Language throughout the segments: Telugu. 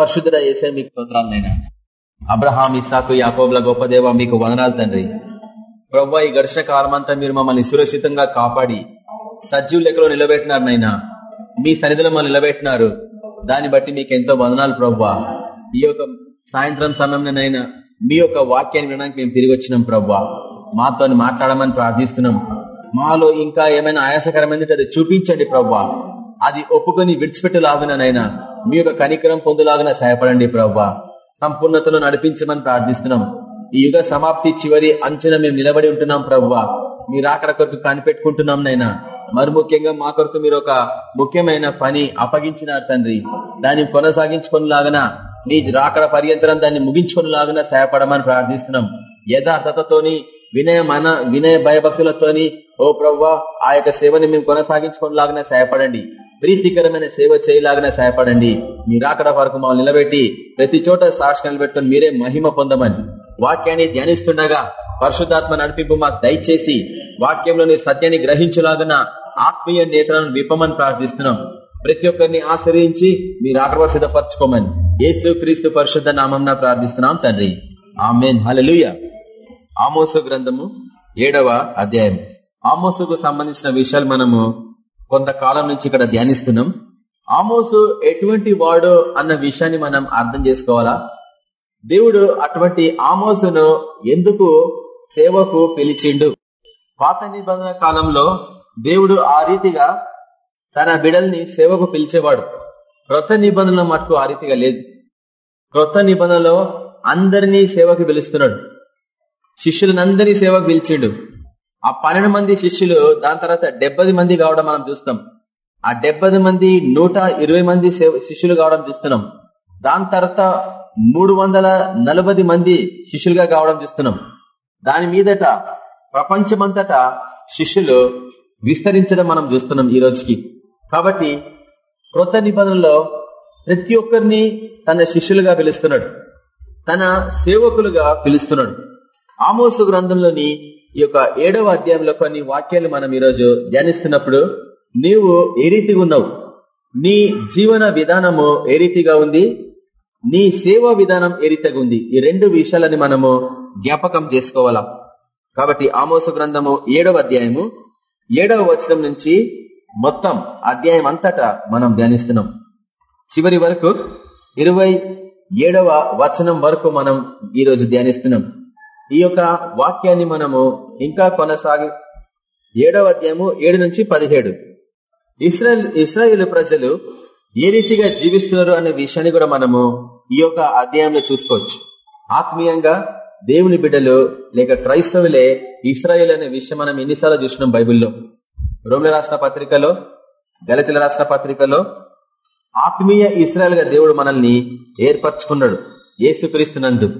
పరిశుద్ధుడ చేసే మీకు స్తోత్రాలనైనా. అబ్రహాం ఇసాకు యాకోబ్ల గొప్ప దేవ మీకు వదనాలు తండ్రి. ప్రభు ఈ ఘర్షణ కాలమంతా మీరు మమ్మల్ని సురక్షితంగా కాపాడి సజీవ లెక్కలో నిలబెట్టినారు నైనా మీ సన్నిధిలో మమ్మల్ని నిలబెట్టినారు. దాన్ని బట్టి మీకు ఎంతో వదనాలు ప్రభు ఈ యొక్క సాయంత్రం సమయంలోనైనా మీ యొక్క వాక్యాన్ని వినడానికి మేము తిరిగి వచ్చినాం ప్రభు మాతో మాట్లాడమని ప్రార్థిస్తున్నాం. మాలో ఇంకా ఏమైనా ఆయాసకరమైనది అది చూపించండి ప్రభు అది ఒప్పుకొని విడిచిపెట్టలాగునైనా మీ యొక్క కనికరం పొందులాగా సహాయపడండి ప్రభు. సంపూర్ణతలో నడిపించమని ప్రార్థిస్తున్నాం. ఈ యుగ సమాప్తి చివరి అంచన మేము నిలబడి ఉంటున్నాం ప్రభు. మీరు ఆకర కొరకు కనిపెట్టుకుంటున్నాం నైనా. మరి ముఖ్యంగా మా కొరకు మీరు ఒక ముఖ్యమైన పని అప్పగించినారు తండ్రి. దాన్ని కొనసాగించుకునేలాగన మీ రాకడ పర్యంతరం దాన్ని ముగించుకునేలాగా సహాయపడమని ప్రార్థిస్తున్నాం. యథార్థతతోని వినయ మన వినయ భయభక్తులతోని ఓ ప్రవ్వా ఆ యొక్క సేవని మేము కొనసాగించుకునేలాగానే సహాయపడండి. ప్రీతికరమైన సేవ చేయలాగానే సహాయపడండి. మీ రాకడ వరకు మమ్మల్ని నిలబెట్టి ప్రతి చోట సాక్షి నిలబెట్టుకుని మీరే మహిమ పొందమని వాక్యాన్ని ధ్యానిస్తుండగా పరిశుద్ధాత్మ నడిపింపు మాకు దయచేసి వాక్యంలోని సత్యాన్ని గ్రహించలాగన ఆత్మీయ నేతలను విప్పమని ప్రార్థిస్తున్నాం. ప్రతి ఒక్కరిని ఆశ్రయించి మీరు ఆటవ సిద్ధపరచుకోమని యేసు క్రీస్తు పరిశుద్ధ నామం ప్రార్థిస్తున్నాం తండ్రి. ఆమెన్. హలలుయ ఆమోసు గ్రంథము ఏడవ అధ్యాయం ఆమోసుకు సంబంధించిన విషయాలు మనము కొంతకాలం నుంచి ఇక్కడ ధ్యానిస్తున్నాం. ఆమోసు ఎటువంటి వాడు అన్న విషయాన్ని మనం అర్థం చేసుకోవాలా? దేవుడు అటువంటి ఆమోసును ఎందుకు సేవకు పిలిచిండు? పాత నిబంధన కాలంలో దేవుడు ఆ రీతిగా తన బిడల్ని సేవకు పిలిచేవాడు. క్రొత్త నిబంధనలు మటుకు ఆ రీతిగా లేదు. క్రొత్త నిబంధనలో అందరినీ సేవకు పిలుస్తున్నాడు. శిష్యులందరినీ సేవకు పిలిచిండు. ఆ పన్నెండు మంది శిష్యులు దాని తర్వాత డెబ్బది మంది కావడం మనం చూస్తాం ఆ డెబ్బది మంది నూట ఇరవై మంది శిష్యులు కావడం చూస్తున్నాం. దాని తర్వాత మూడు వందల మంది శిష్యులుగా కావడం చూస్తున్నాం. దాని మీదట ప్రపంచమంతటా శిష్యులు విస్తరించడం మనం చూస్తున్నాం ఈ రోజుకి. కాబట్టి క్రొత్త నిబంధనలో ప్రతి ఒక్కరిని తన శిష్యులుగా పిలుస్తున్నాడు. తన సేవకులుగా పిలుస్తున్నాడు. ఆమోసు గ్రంథంలోని ఈ యొక్క ఏడవ అధ్యాయంలో కొన్ని వాక్యాలు మనం ఈరోజు ధ్యానిస్తున్నప్పుడు నీవు ఏ రీతిగా ఉన్నావు? నీ జీవన విధానము ఏ రీతిగా ఉంది? నీ సేవా విధానం ఏ రీతిగా ఉంది? ఈ రెండు విషయాలని మనము జ్ఞాపకం చేసుకోవాలా? కాబట్టి ఆమోస గ్రంథము ఏడవ అధ్యాయము ఏడవ వచనం నుంచి మొత్తం అధ్యాయం అంతటా మనం ధ్యానిస్తున్నాం. చివరి వరకు ఇరవై ఏడవ వచనం వరకు మనం ఈరోజు ధ్యానిస్తున్నాం. ఈ యొక్క వాక్యాన్ని మనము ఇంకా కొనసాగి ఏడవ అధ్యాయము ఏడు నుంచి పదిహేడు. ఇస్రాయల్ ఇస్రాయేల్ ప్రజలు ఏ రీతిగా జీవిస్తున్నారు అనే విషయాన్ని కూడా మనము ఈ యొక్క అధ్యాయంలో చూసుకోవచ్చు. ఆత్మీయంగా దేవుని బిడ్డలు లేక క్రైస్తవులే ఇస్రాయేల్ అనే విషయం మనం ఎన్నిసార్లు చూసినాం బైబిల్లో. రోమిల రాష్ట్ర పత్రికలో దళితుల రాష్ట్ర పత్రికలో ఆత్మీయ ఇస్రాయల్గా దేవుడు మనల్ని ఏర్పరచుకున్నాడు. ఏసుక్రీస్తునందు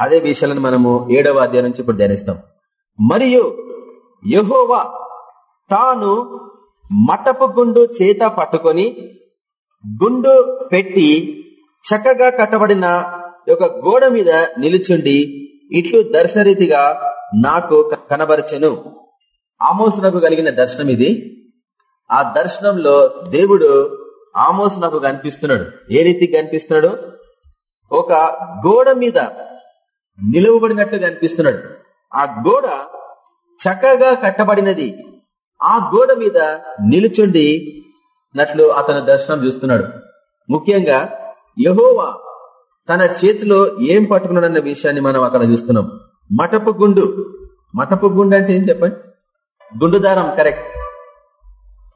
అదే విషయాలను మనము ఏడవ అధ్యాయం నుంచి ఇప్పుడు ధ్యానిస్తాం. మరియు యహోవా తాను మటపు గుండు చేత పట్టుకొని గుండు పెట్టి చక్కగా కట్టబడిన ఒక గోడ మీద నిలుచుండి ఇట్లు దర్శనరీతిగా నాకు కనబరచెను. ఆమోసునకు కలిగిన దర్శనం ఇది. ఆ దర్శనంలో దేవుడు ఆమోసునకు కనిపిస్తున్నాడు. ఏ రీతికి కనిపిస్తున్నాడు? ఒక గోడ మీద నిలవబడినట్లుగా అనిపిస్తున్నాడు. ఆ గోడ చక్కగా కట్టబడినది. ఆ గోడ మీద నిలుచుండి నట్లు అతను దర్శనం చూస్తున్నాడు. ముఖ్యంగా యహోవా తన చేతిలో ఏం పట్టుకున్నాడన్న విషయాన్ని మనం అక్కడ చూస్తున్నాం. మటపు గుండు. మటపు గుండు అంటే ఏం చెప్పండి? గుండు దారం కరెక్ట్.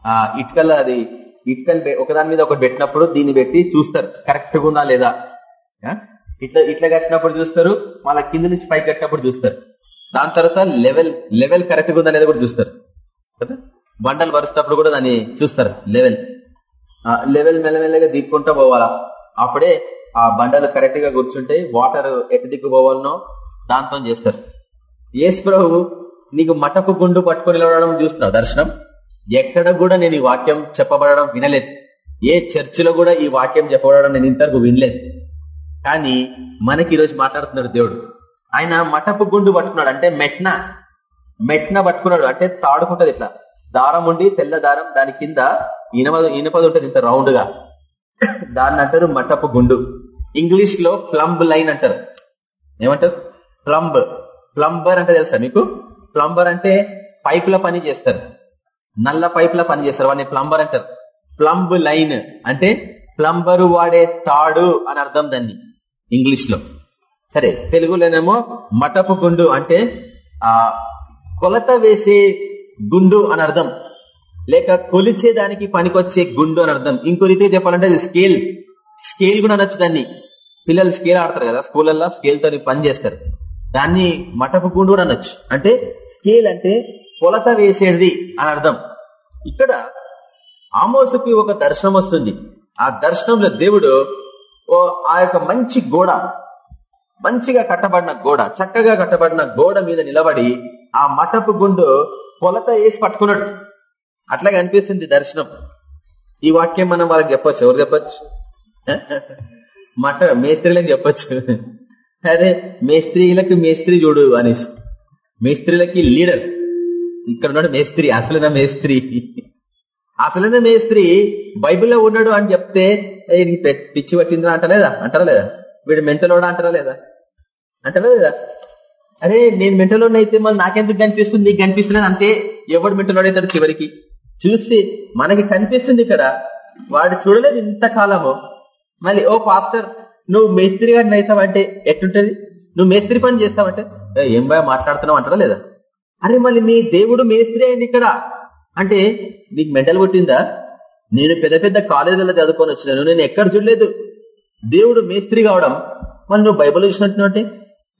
ఆ ఇటుకల అది ఇటుకలు ఒకదాని మీద ఒకటి పెట్టినప్పుడు దీన్ని పెట్టి చూస్తారు. కరెక్ట్గా లేదా? ఇట్లా ఇట్లా కట్టినప్పుడు చూస్తారు మళ్ళీ కింద నుంచి పైకి కట్టినప్పుడు చూస్తారు. దాని తర్వాత లెవెల్ లెవెల్ కరెక్ట్గా కూడా చూస్తారు. కదా? బండలు వరుస్తున్నప్పుడు కూడా దాన్ని చూస్తారు లెవెల్. లెవెల్ మెల్లమెల్లగా దిక్కుంటా పోవాలా? అప్పుడే ఆ బండలు కరెక్ట్గా కూర్చుంటే వాటర్ ఎటు దిక్కు పోవాలనో దాంతో చేస్తారు. యేసు ప్రభు నీకు మటపు గుండు పట్టుకొని నిలవడం చూస్తున్నావు దర్శనం? ఎక్కడ కూడా నేను ఈ వాక్యం చెప్పబడడం వినలేదు. ఏ చర్చిలో కూడా ఈ వాక్యం చెప్పబడడం నేను ఇంతవరకు వినలేదు. కానీ మనకి ఈరోజు మాట్లాడుతున్నాడు దేవుడు. ఆయన మటపు గుండు పట్టుకున్నాడు. అంటే మెట్న. మెట్న పట్టుకున్నాడు. అంటే తాడుకుంటది ఇట్లా. దారం ఉండి తెల్ల దారం దాని కింద ఇనప ఇనపది ఉంటుంది ఇంత రౌండ్గా. దాన్ని అంటారు మటపు గుండు. ఇంగ్లీష్లో ప్లంబ్ లైన్ అంటారు. ఏమంటారు? ప్లంబ్ ప్లంబర్ అంటే తెలుసా మీకు? ప్లంబర్ అంటే పైపుల పని చేస్తారు. నల్ల పైపుల పని చేస్తారు. వాడిని ప్లంబర్ అంటారు. ప్లంబ్ లైన్ అంటే ప్లంబరు వాడే తాడు అని అర్థం దాన్ని. ఇంగ్లీష్లో సరే తెలుగులోనేమో మటపు గుండు అంటే ఆ కొలత వేసే గుండు అని అర్థం. లేక కొలిచేదానికి పనికొచ్చే గుండు అని అర్థం. ఇంకో రీతిగా చెప్పాలంటే అది స్కేల్. స్కేల్ కూడా అనొచ్చు దాన్ని. పిల్లలు స్కేల్ ఆడతారు కదా స్కూళ్ళల్లో స్కేల్తో పని చేస్తారు. దాన్ని మటపు గుండు కూడా అనొచ్చు. అంటే స్కేల్ అంటే కొలత వేసేది అని అర్థం. ఇక్కడ ఆమోసుకి ఒక దర్శనం వస్తుంది ఆ దర్శనంలో దేవుడు ఆ యొక్క మంచి గోడ మంచిగా కట్టబడిన గోడ చక్కగా కట్టబడిన గోడ మీద నిలబడి ఆ మటపు గుండు కొలత వేసి పట్టుకున్నాడు. అట్లాగే అనిపిస్తుంది దర్శనం. ఈ వాక్యం మనం వాళ్ళకి చెప్పొచ్చు. ఎవరు చెప్పొచ్చు? మట మేస్త్రీలని చెప్పొచ్చు. అరే మేస్త్రీలకు మేస్త్రి చూడు అనేసి. మేస్త్రీలకి లీడర్. ఇక్కడ ఉన్నాడు మేస్త్రి అసలైన మేస్త్రి. అసలైన మేస్త్రి బైబిల్లో ఉన్నాడు అని చెప్తే పిచ్చి పట్టిందిరా అంటలేదా? అంటారా లేదా వీడు మెంటలోడా అంటారా లేదా అంటారా లేదా అరే నేను మెంటలోడ్ అయితే మళ్ళీ నాకెందుకు కనిపిస్తుంది? నీకు కనిపిస్తలేదు అంటే ఎవడు మెంటలోడ్ అవుతాడు చివరికి? చూసి మనకి కనిపిస్తుంది ఇక్కడ. వాడు చూడలేదు ఇంతకాలము. మళ్ళీ ఓ పాస్టర్ నువ్వు మేస్త్రి గారిని అవుతావంటే ఎట్టుంటది నువ్వు మేస్త్రి పని చేస్తావంటే ఏం బాగా మాట్లాడుతున్నావు? అంటారా లేదా అరే మళ్ళీ మీ దేవుడు మేస్త్రి అయింది ఇక్కడ. అంటే నీకు మెంటల్ కొట్టిందా నేను పెద్ద పెద్ద కాలేజీలో చదువుకొని వచ్చినాను నేను ఎక్కడ చూడలేదు. దేవుడు మేస్త్రి కావడం మళ్ళీ నువ్వు బైబిల్ చూసినట్టు అంటే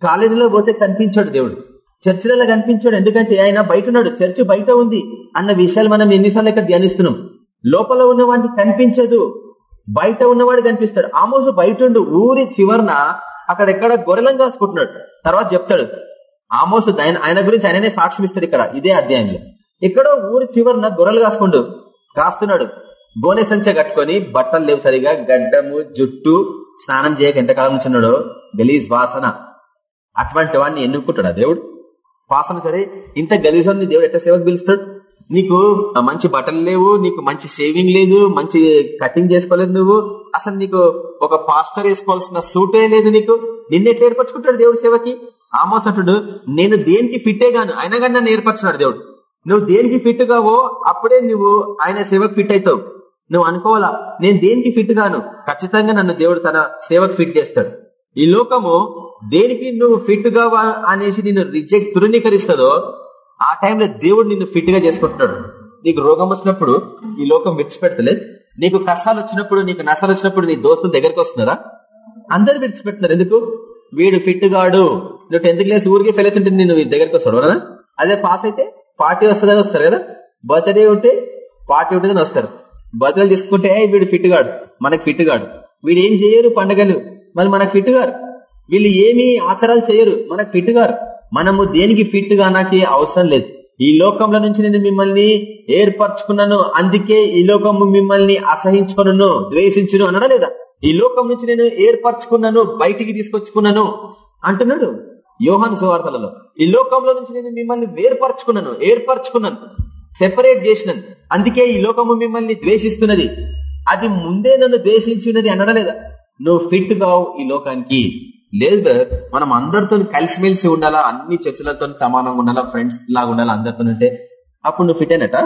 కాలేజీలో పోతే కనిపించాడు దేవుడు. చర్చిలలో కనిపించాడు ఎందుకంటే ఆయన బయట ఉన్నాడు చర్చి బయట ఉంది అన్న విషయాలు మనం ఎన్నిసార్లు ఇక్కడ ధ్యానిస్తున్నాం. లోపల ఉన్నవాడికి కనిపించదు బయట ఉన్నవాడు కనిపిస్తాడు. ఆమోసు బయట ఉండు ఊరి చివరన అక్కడెక్కడ గొర్రెలను కాసుకుంటున్నాడు. తర్వాత చెప్తాడు ఆమోసు ఆయన గురించి ఆయననే సాక్ష్యం ఇస్తాడు ఇక్కడ ఇదే అధ్యాయంలో. ఎక్కడో ఊరి చివరన గొర్రెలు కాసుకుంటూ కాస్తున్నాడు. బోనె సంచ కట్టుకొని బట్టలు లేవు సరిగా గడ్డము జుట్టు స్నానం చేయక ఎంతకాలం నుంచి ఉన్నాడో గలీజ్ వాసన. అటువంటి వాడిని ఎన్నుకుంటాడు దేవుడు? వాసన సరే ఇంత గలీజాన్ని దేవుడు ఎట్లా సేవకు పిలుస్తాడు? నీకు మంచి బట్టలు లేవు నీకు మంచి షేవింగ్ లేదు మంచి కటింగ్ చేసుకోలేదు నువ్వు అసలు నీకు ఒక పాస్టర్ వేసుకోవాల్సిన సూటే లేదు నీకు. నిన్నెట్లా ఏర్పరచుకుంటాడు దేవుడు సేవకి? ఆమోసటుడు నేను దేనికి ఫిట్టే గాను? అయినా కానీ నన్ను ఏర్పరచున్నాడు దేవుడు. నువ్వు దేనికి ఫిట్ కావో అప్పుడే నువ్వు ఆయన సేవకు ఫిట్ అవుతావు. నువ్వు అనుకోవాలా నేను దేనికి ఫిట్ గాను? ఖచ్చితంగా నన్ను దేవుడు తన సేవకు ఫిట్ చేస్తాడు. ఈ లోకము దేనికి నువ్వు ఫిట్ కావా అనేసి నిన్ను రిజెక్ట్ తృణీకరిస్తుందో ఆ టైంలో దేవుడు నిన్ను ఫిట్గా చేసుకుంటున్నాడు. నీకు రోగం వచ్చినప్పుడు ఈ లోకం విడిచిపెడతలే నీకు కష్టాలు వచ్చినప్పుడు నీకు నష్టాలు వచ్చినప్పుడు నీ దోస్తులు దగ్గరకు వస్తున్నారా? అందరు విడిచిపెడుతున్నారు ఎందుకు? వీడు ఫిట్ గాడు. నువ్వు టెన్త్ క్లాస్ ఊరికి ఫెయిల్ అవుతుంటే నేను దగ్గరికి వస్తాడు అదే పాస్ అయితే పార్టీ వస్తుందని వస్తారు కదా? బర్త్డే ఉంటే పార్టీ ఉంటుందని వస్తారు. బర్త్డే తీసుకుంటే వీడు ఫిట్ గాడు. మనకు ఫిట్ వీడు ఏం చేయరు పండగలు. మరి మనకు ఫిట్ గారు. వీళ్ళు ఏమి ఆచారాలు చేయరు. మనకు ఫిట్ గారు. మనము దేనికి ఫిట్గా నాకు అవసరం లేదు. ఈ లోకంలో నుంచి నేను మిమ్మల్ని ఏర్పరచుకున్నాను. అందుకే ఈ లోకము మిమ్మల్ని అసహించుకున్నాను ద్వేషించును అనడా లేదా? ఈ లోకం నుంచి నేను ఏర్పరచుకున్నాను బయటికి తీసుకొచ్చుకున్నాను అంటున్నాడు యోహాను సువార్తలలో. ఈ లోకంలో నుంచి నేను మిమ్మల్ని వేర్పరచుకున్నాను ఏర్పరచుకున్నాను. సెపరేట్ చేసినాను అందుకే ఈ లోకము మిమ్మల్ని ద్వేషిస్తున్నది. అది ముందే నన్ను ద్వేషించినది అనడలేదా నువ్వు ఫిట్ కావు ఈ లోకానికి. లేదు మనం అందరితో కలిసిమెలిసి ఉండాలా? అన్ని చర్చలతో సమానంగా ఉండాలా? ఫ్రెండ్స్ లాగా ఉండాలా? అందరితో ఉంటే అప్పుడు నువ్వు ఫిట్ అయినట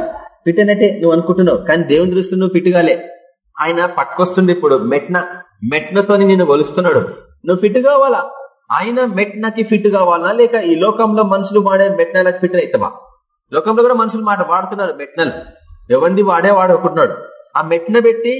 ఫిట్ అయినట్టే నువ్వు అనుకుంటున్నావు. కానీ దేవుని దృష్టిలో నువ్వు ఫిట్ కాలే. ఆయన పట్టుకొస్తుండే ఇప్పుడు మెట్న మెట్నతోని నేను కొలుస్తున్నాడు. నువ్వు ఫిట్ కావాలా? ఆయన మెట్నకి ఫిట్ కావాలా? లేక ఈ లోకంలో మనుషులు వాడే మెట్నలకు ఫిట్ అవుతావా లోకంలో కూడా మనుషులు మాట వాడుతున్నారు మెట్నలు. ఎవరిది వాడే వాడుకుంటున్నాడు. ఆ మెట్న పెట్టి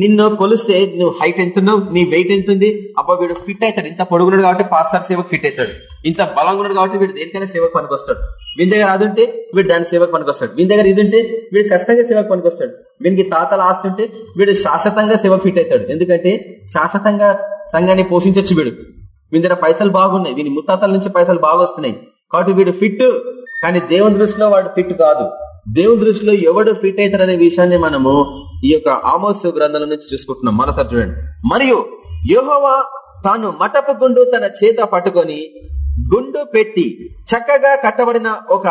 నిన్ను కొలిస్తే నువ్వు హైట్ ఎంత ఉన్నావు నీ వెయిట్ ఎంత ఉంది అబ్బా వీడు ఫిట్ అవుతాడు. ఇంత పొడుగున్నాడు కాబట్టి పాస్టర్ సేవకు ఫిట్ అవుతాడు. ఇంత బలంగా ఉన్నాడు కాబట్టి వీడు దేనికైనా సేవకు పనికొస్తాడు. వీని దగ్గర అది ఉంటే వీడు దాని సేవకు పనికొస్తాడు. వీని దగ్గర ఇది ఉంటే వీడు ఖచ్చితంగా సేవకు పనికొస్తాడు. వీనికి తాతలు ఆస్తుంటే వీడు శాశ్వతంగా సేవకు ఫిట్ అవుతాడు. ఎందుకంటే శాశ్వతంగా సంఘాన్ని పోషించచ్చు వీడు. వీని దగ్గర పైసలు బాగున్నాయి. వీని ముత్తాతల నుంచి పైసలు బాగా వస్తున్నాయి కాబట్టి వీడు ఫిట్ కానీ దేవుని దృష్టిలో వాడు ఫిట్ కాదు. దేవుని దృష్టిలో ఎవడు ఫిట్ అవుతారనే విషయాన్ని మనము ఈ యొక్క ఆమోస్ గ్రంథాల నుంచి చూసుకుంటున్నాం. మరోసారి చూడండి. మరియు యోహోవా తాను మటపు గుండు తన చేత పట్టుకొని గుండు పెట్టి చక్కగా కట్టబడిన ఒక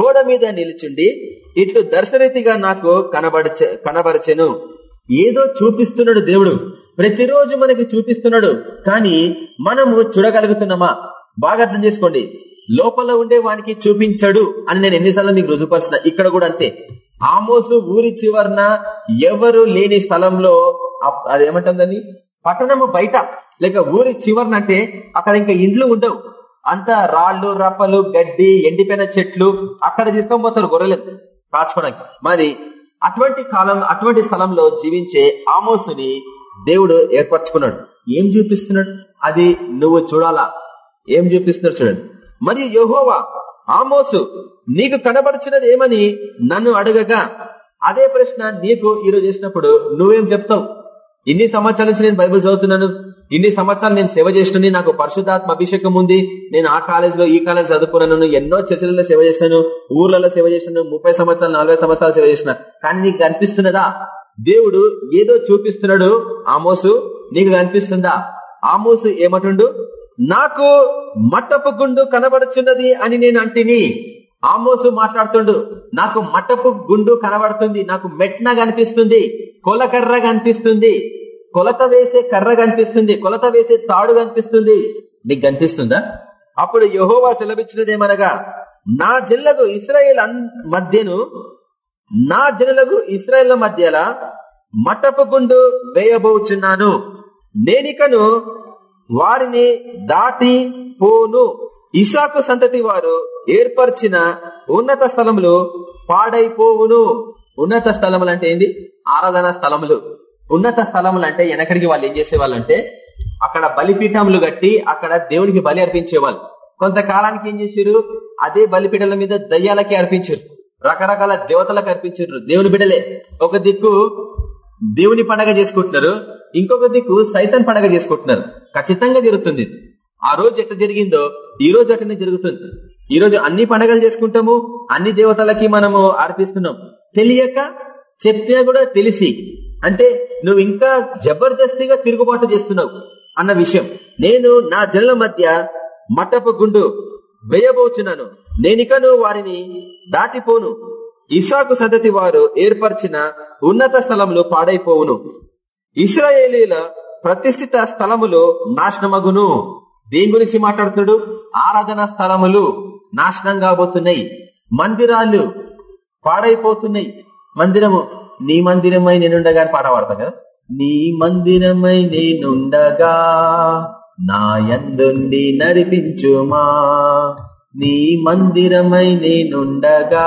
గోడ మీద నిలిచిండి ఇట్లు దర్శరీతిగా నాకు కనబడచే కనబరచెను. ఏదో చూపిస్తున్నాడు దేవుడు. ప్రతిరోజు మనకి చూపిస్తున్నాడు. కానీ మనము చూడగలుగుతున్నామా? బాగా అర్థం చేసుకోండి. లోపల ఉండే వానికి చూపించడు అని నేను ఎన్నిసార్లు మీకు రుజుపరిచిన ఇక్కడ కూడా అంతే. ఆమోసు ఊరి చివరన ఎవరు లేని స్థలంలో అప్- అదేమంటుందని పట్టణము బయట. లేక ఊరి చివరన అంటే అక్కడ ఇంకా ఇండ్లు ఉండవు. అంతా రాళ్ళు రప్పలు గడ్డి ఎండిపోయిన చెట్లు అక్కడ తీసుకొని పోతారు గొర్రెలను కాచుకోవడానికి. మరి అటువంటి కాలం అటువంటి స్థలంలో జీవించే ఆమోసుని దేవుడు ఏర్పరచుకున్నాడు. ఏం చూపిస్తున్నాడు? అది నువ్వు చూడాలా? ఏం చూపిస్తున్నాడు చూడండి. మరియు యహోవా ఆమోసు నీకు కనబడుచున్నది ఏమని నన్ను అడగగా? అదే ప్రశ్న నీకు ఈరోజు చేసినప్పుడు నువ్వేం చెప్తావు? ఇన్ని సంవత్సరాల నుంచి నేను బైబిల్ చదువుతున్నాను. ఇన్ని సంవత్సరాలు నేను సేవ చేసినని నాకు పరిశుద్ధాత్మ అభిషేకం ఉంది. నేను ఆ కాలేజ్లో ఈ కాలేజ్ చదువుకున్నాను. ఎన్నో చర్చలలో సేవ చేశాను ఊర్లలో సేవ చేశాను ముప్పై సంవత్సరాలు నలభై సంవత్సరాలు సేవ చేసిన కానీ నీకు కనిపిస్తున్నదా? దేవుడు ఏదో చూపిస్తున్నాడు. ఆమోసు నీకు కనిపిస్తుందా? ఆమోసు ఏమంటుండు? నాకు మట్టపు గుండు కనబడుచున్నది అని నేను అంటిని. ఆమోసు మాట్లాడుతుండు నాకు మట్టపు గుండు కనబడుతుంది నాకు మెట్న కనిపిస్తుంది కొలకర్ర కనిపిస్తుంది కొలత వేసే కర్ర కనిపిస్తుంది కొలత వేసే తాడు కనిపిస్తుంది. నీకు కనిపిస్తుందా? అప్పుడు యహోవా సెలవిచ్చినదేమనగా నా జిల్లకు ఇస్రాయేల్ అన్- మధ్యను నా జనులకు ఇస్రాయేల్ మధ్యల మటపు గుండు వేయబోచున్నాను. నేనికను వారిని దాటి పోను. ఇసాకు సంతతి వారు ఏర్పరిచిన ఉన్నత స్థలములు పాడైపోవును. ఉన్నత స్థలములు అంటే ఏంది? ఆరాధన స్థలములు. ఉన్నత స్థలములు అంటే వెనకడికి వాళ్ళు ఏం చేసేవాళ్ళంటే అక్కడ బలిపీఠములు కట్టి అక్కడ దేవునికి బలి అర్పించేవాళ్ళు. కొంతకాలానికి ఏం చేశారు అదే బలిపీఠల మీద దయ్యాలకి అర్పించారు రకరకాల దేవతలకు అర్పించారు దేవుని బిడలే ఒక దిక్కు దేవుని పండగ చేసుకుంటున్నారు. ఇంకొక దిక్కు సైతం పండగ చేసుకుంటున్నారు. ఖచ్చితంగా జరుగుతుంది. ఆ రోజు ఎట్లా జరిగిందో ఈ రోజు అట్లనే జరుగుతుంది. ఈ రోజు అన్ని పండగలు చేసుకుంటాము అన్ని దేవతలకి మనము అర్పిస్తున్నాం. తెలియక చెప్తే కూడా తెలిసి. అంటే నువ్వు ఇంకా జబర్దస్తిగా తిరుగుబాటు చేస్తున్నావు అన్న విషయం. నేను నా జనుల మధ్య మట్టపు గుండు వేయబోచున్నాను. నేనికను వారిని దాటిపోను. ఇసాకు సంతతి వారు ఏర్పరిచిన ఉన్నత స్థలంలో పాడైపోవును. ఇస్రాయేలీల ప్రతిష్ఠిత స్థలములు నాశనమగును. దేని గురించి మాట్లాడుతున్నాడు? ఆరాధన స్థలములు నాశనం కాబోతున్నాయి. మందిరాలు పాడైపోతున్నాయి. మందిరము నీ మందిరమై నేనుండగా అని పాడబడతా కదా? నీ మందిరమై నేనుండగా నా యందుండి నడిపించుమా. నీ మందిరమై నేనుండగా